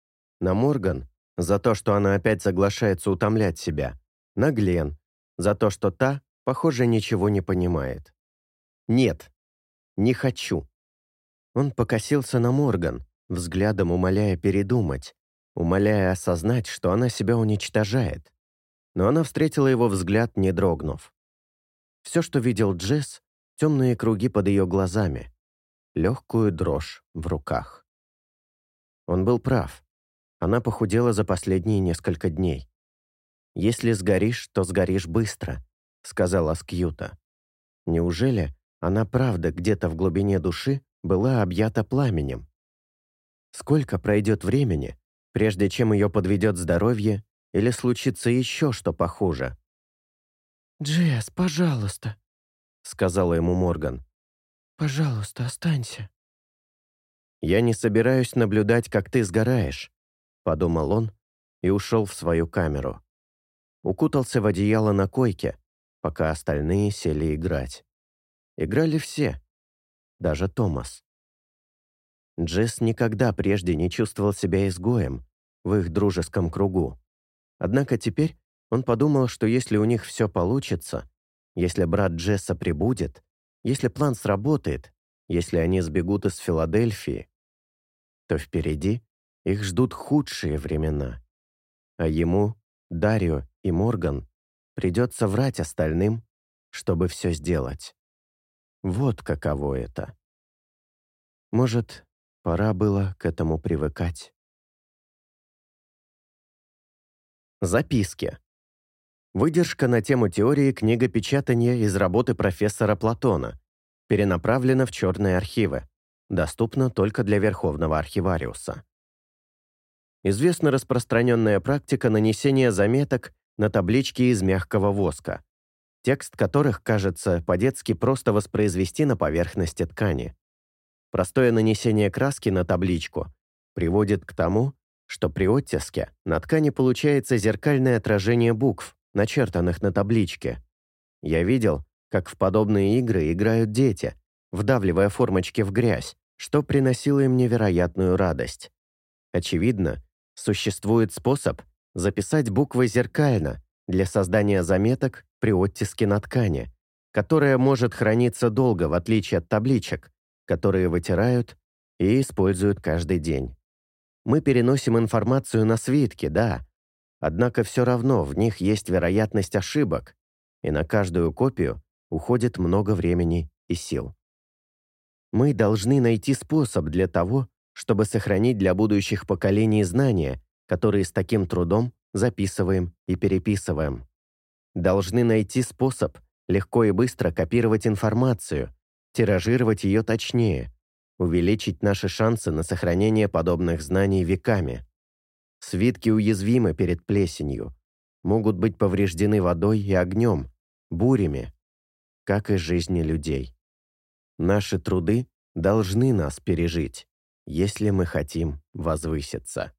B: На Морган за то, что она опять соглашается утомлять себя. На Глен. За то, что та, похоже, ничего не понимает. «Нет, не хочу». Он покосился на Морган, взглядом умоляя передумать, умоляя осознать, что она себя уничтожает. Но она встретила его взгляд, не дрогнув. Все, что видел Джесс, темные круги под ее глазами, легкую дрожь в руках. Он был прав. Она похудела за последние несколько дней. «Если сгоришь, то сгоришь быстро», — сказала Скьюта. Неужели она правда где-то в глубине души была объята пламенем? Сколько пройдет времени, прежде чем ее подведет здоровье или случится еще что похуже?
C: «Джесс, пожалуйста», — сказала ему Морган. «Пожалуйста, останься».
B: «Я не собираюсь наблюдать, как ты сгораешь», — подумал он и ушел в свою камеру. Укутался в одеяло на койке, пока остальные сели играть. Играли все, даже Томас. Джесс никогда прежде не чувствовал себя изгоем в их дружеском кругу. Однако теперь он подумал, что если у них все получится, если брат Джесса прибудет, если план сработает, если они сбегут из Филадельфии, то впереди их ждут худшие времена. А ему, Дарио и Морган придется врать остальным, чтобы все сделать. Вот каково это. Может, пора было к этому привыкать. Записки. Выдержка на тему теории книгопечатания из работы профессора Платона. Перенаправлена в черные архивы. Доступна только для Верховного архивариуса. Известна распространенная практика нанесения заметок на таблички из мягкого воска, текст которых кажется по-детски просто воспроизвести на поверхности ткани. Простое нанесение краски на табличку приводит к тому, что при оттиске на ткани получается зеркальное отражение букв, начертанных на табличке. Я видел, как в подобные игры играют дети, вдавливая формочки в грязь, что приносило им невероятную радость. Очевидно, существует способ записать буквы зеркально для создания заметок при оттиске на ткани, которая может храниться долго, в отличие от табличек, которые вытирают и используют каждый день. Мы переносим информацию на свитки, да, Однако все равно в них есть вероятность ошибок, и на каждую копию уходит много времени и сил. Мы должны найти способ для того, чтобы сохранить для будущих поколений знания, которые с таким трудом записываем и переписываем. Должны найти способ легко и быстро копировать информацию, тиражировать ее точнее, увеличить наши шансы на сохранение подобных знаний веками. Свитки уязвимы перед плесенью, могут быть повреждены водой и огнем, бурями, как и жизни людей. Наши труды должны нас пережить, если мы хотим возвыситься.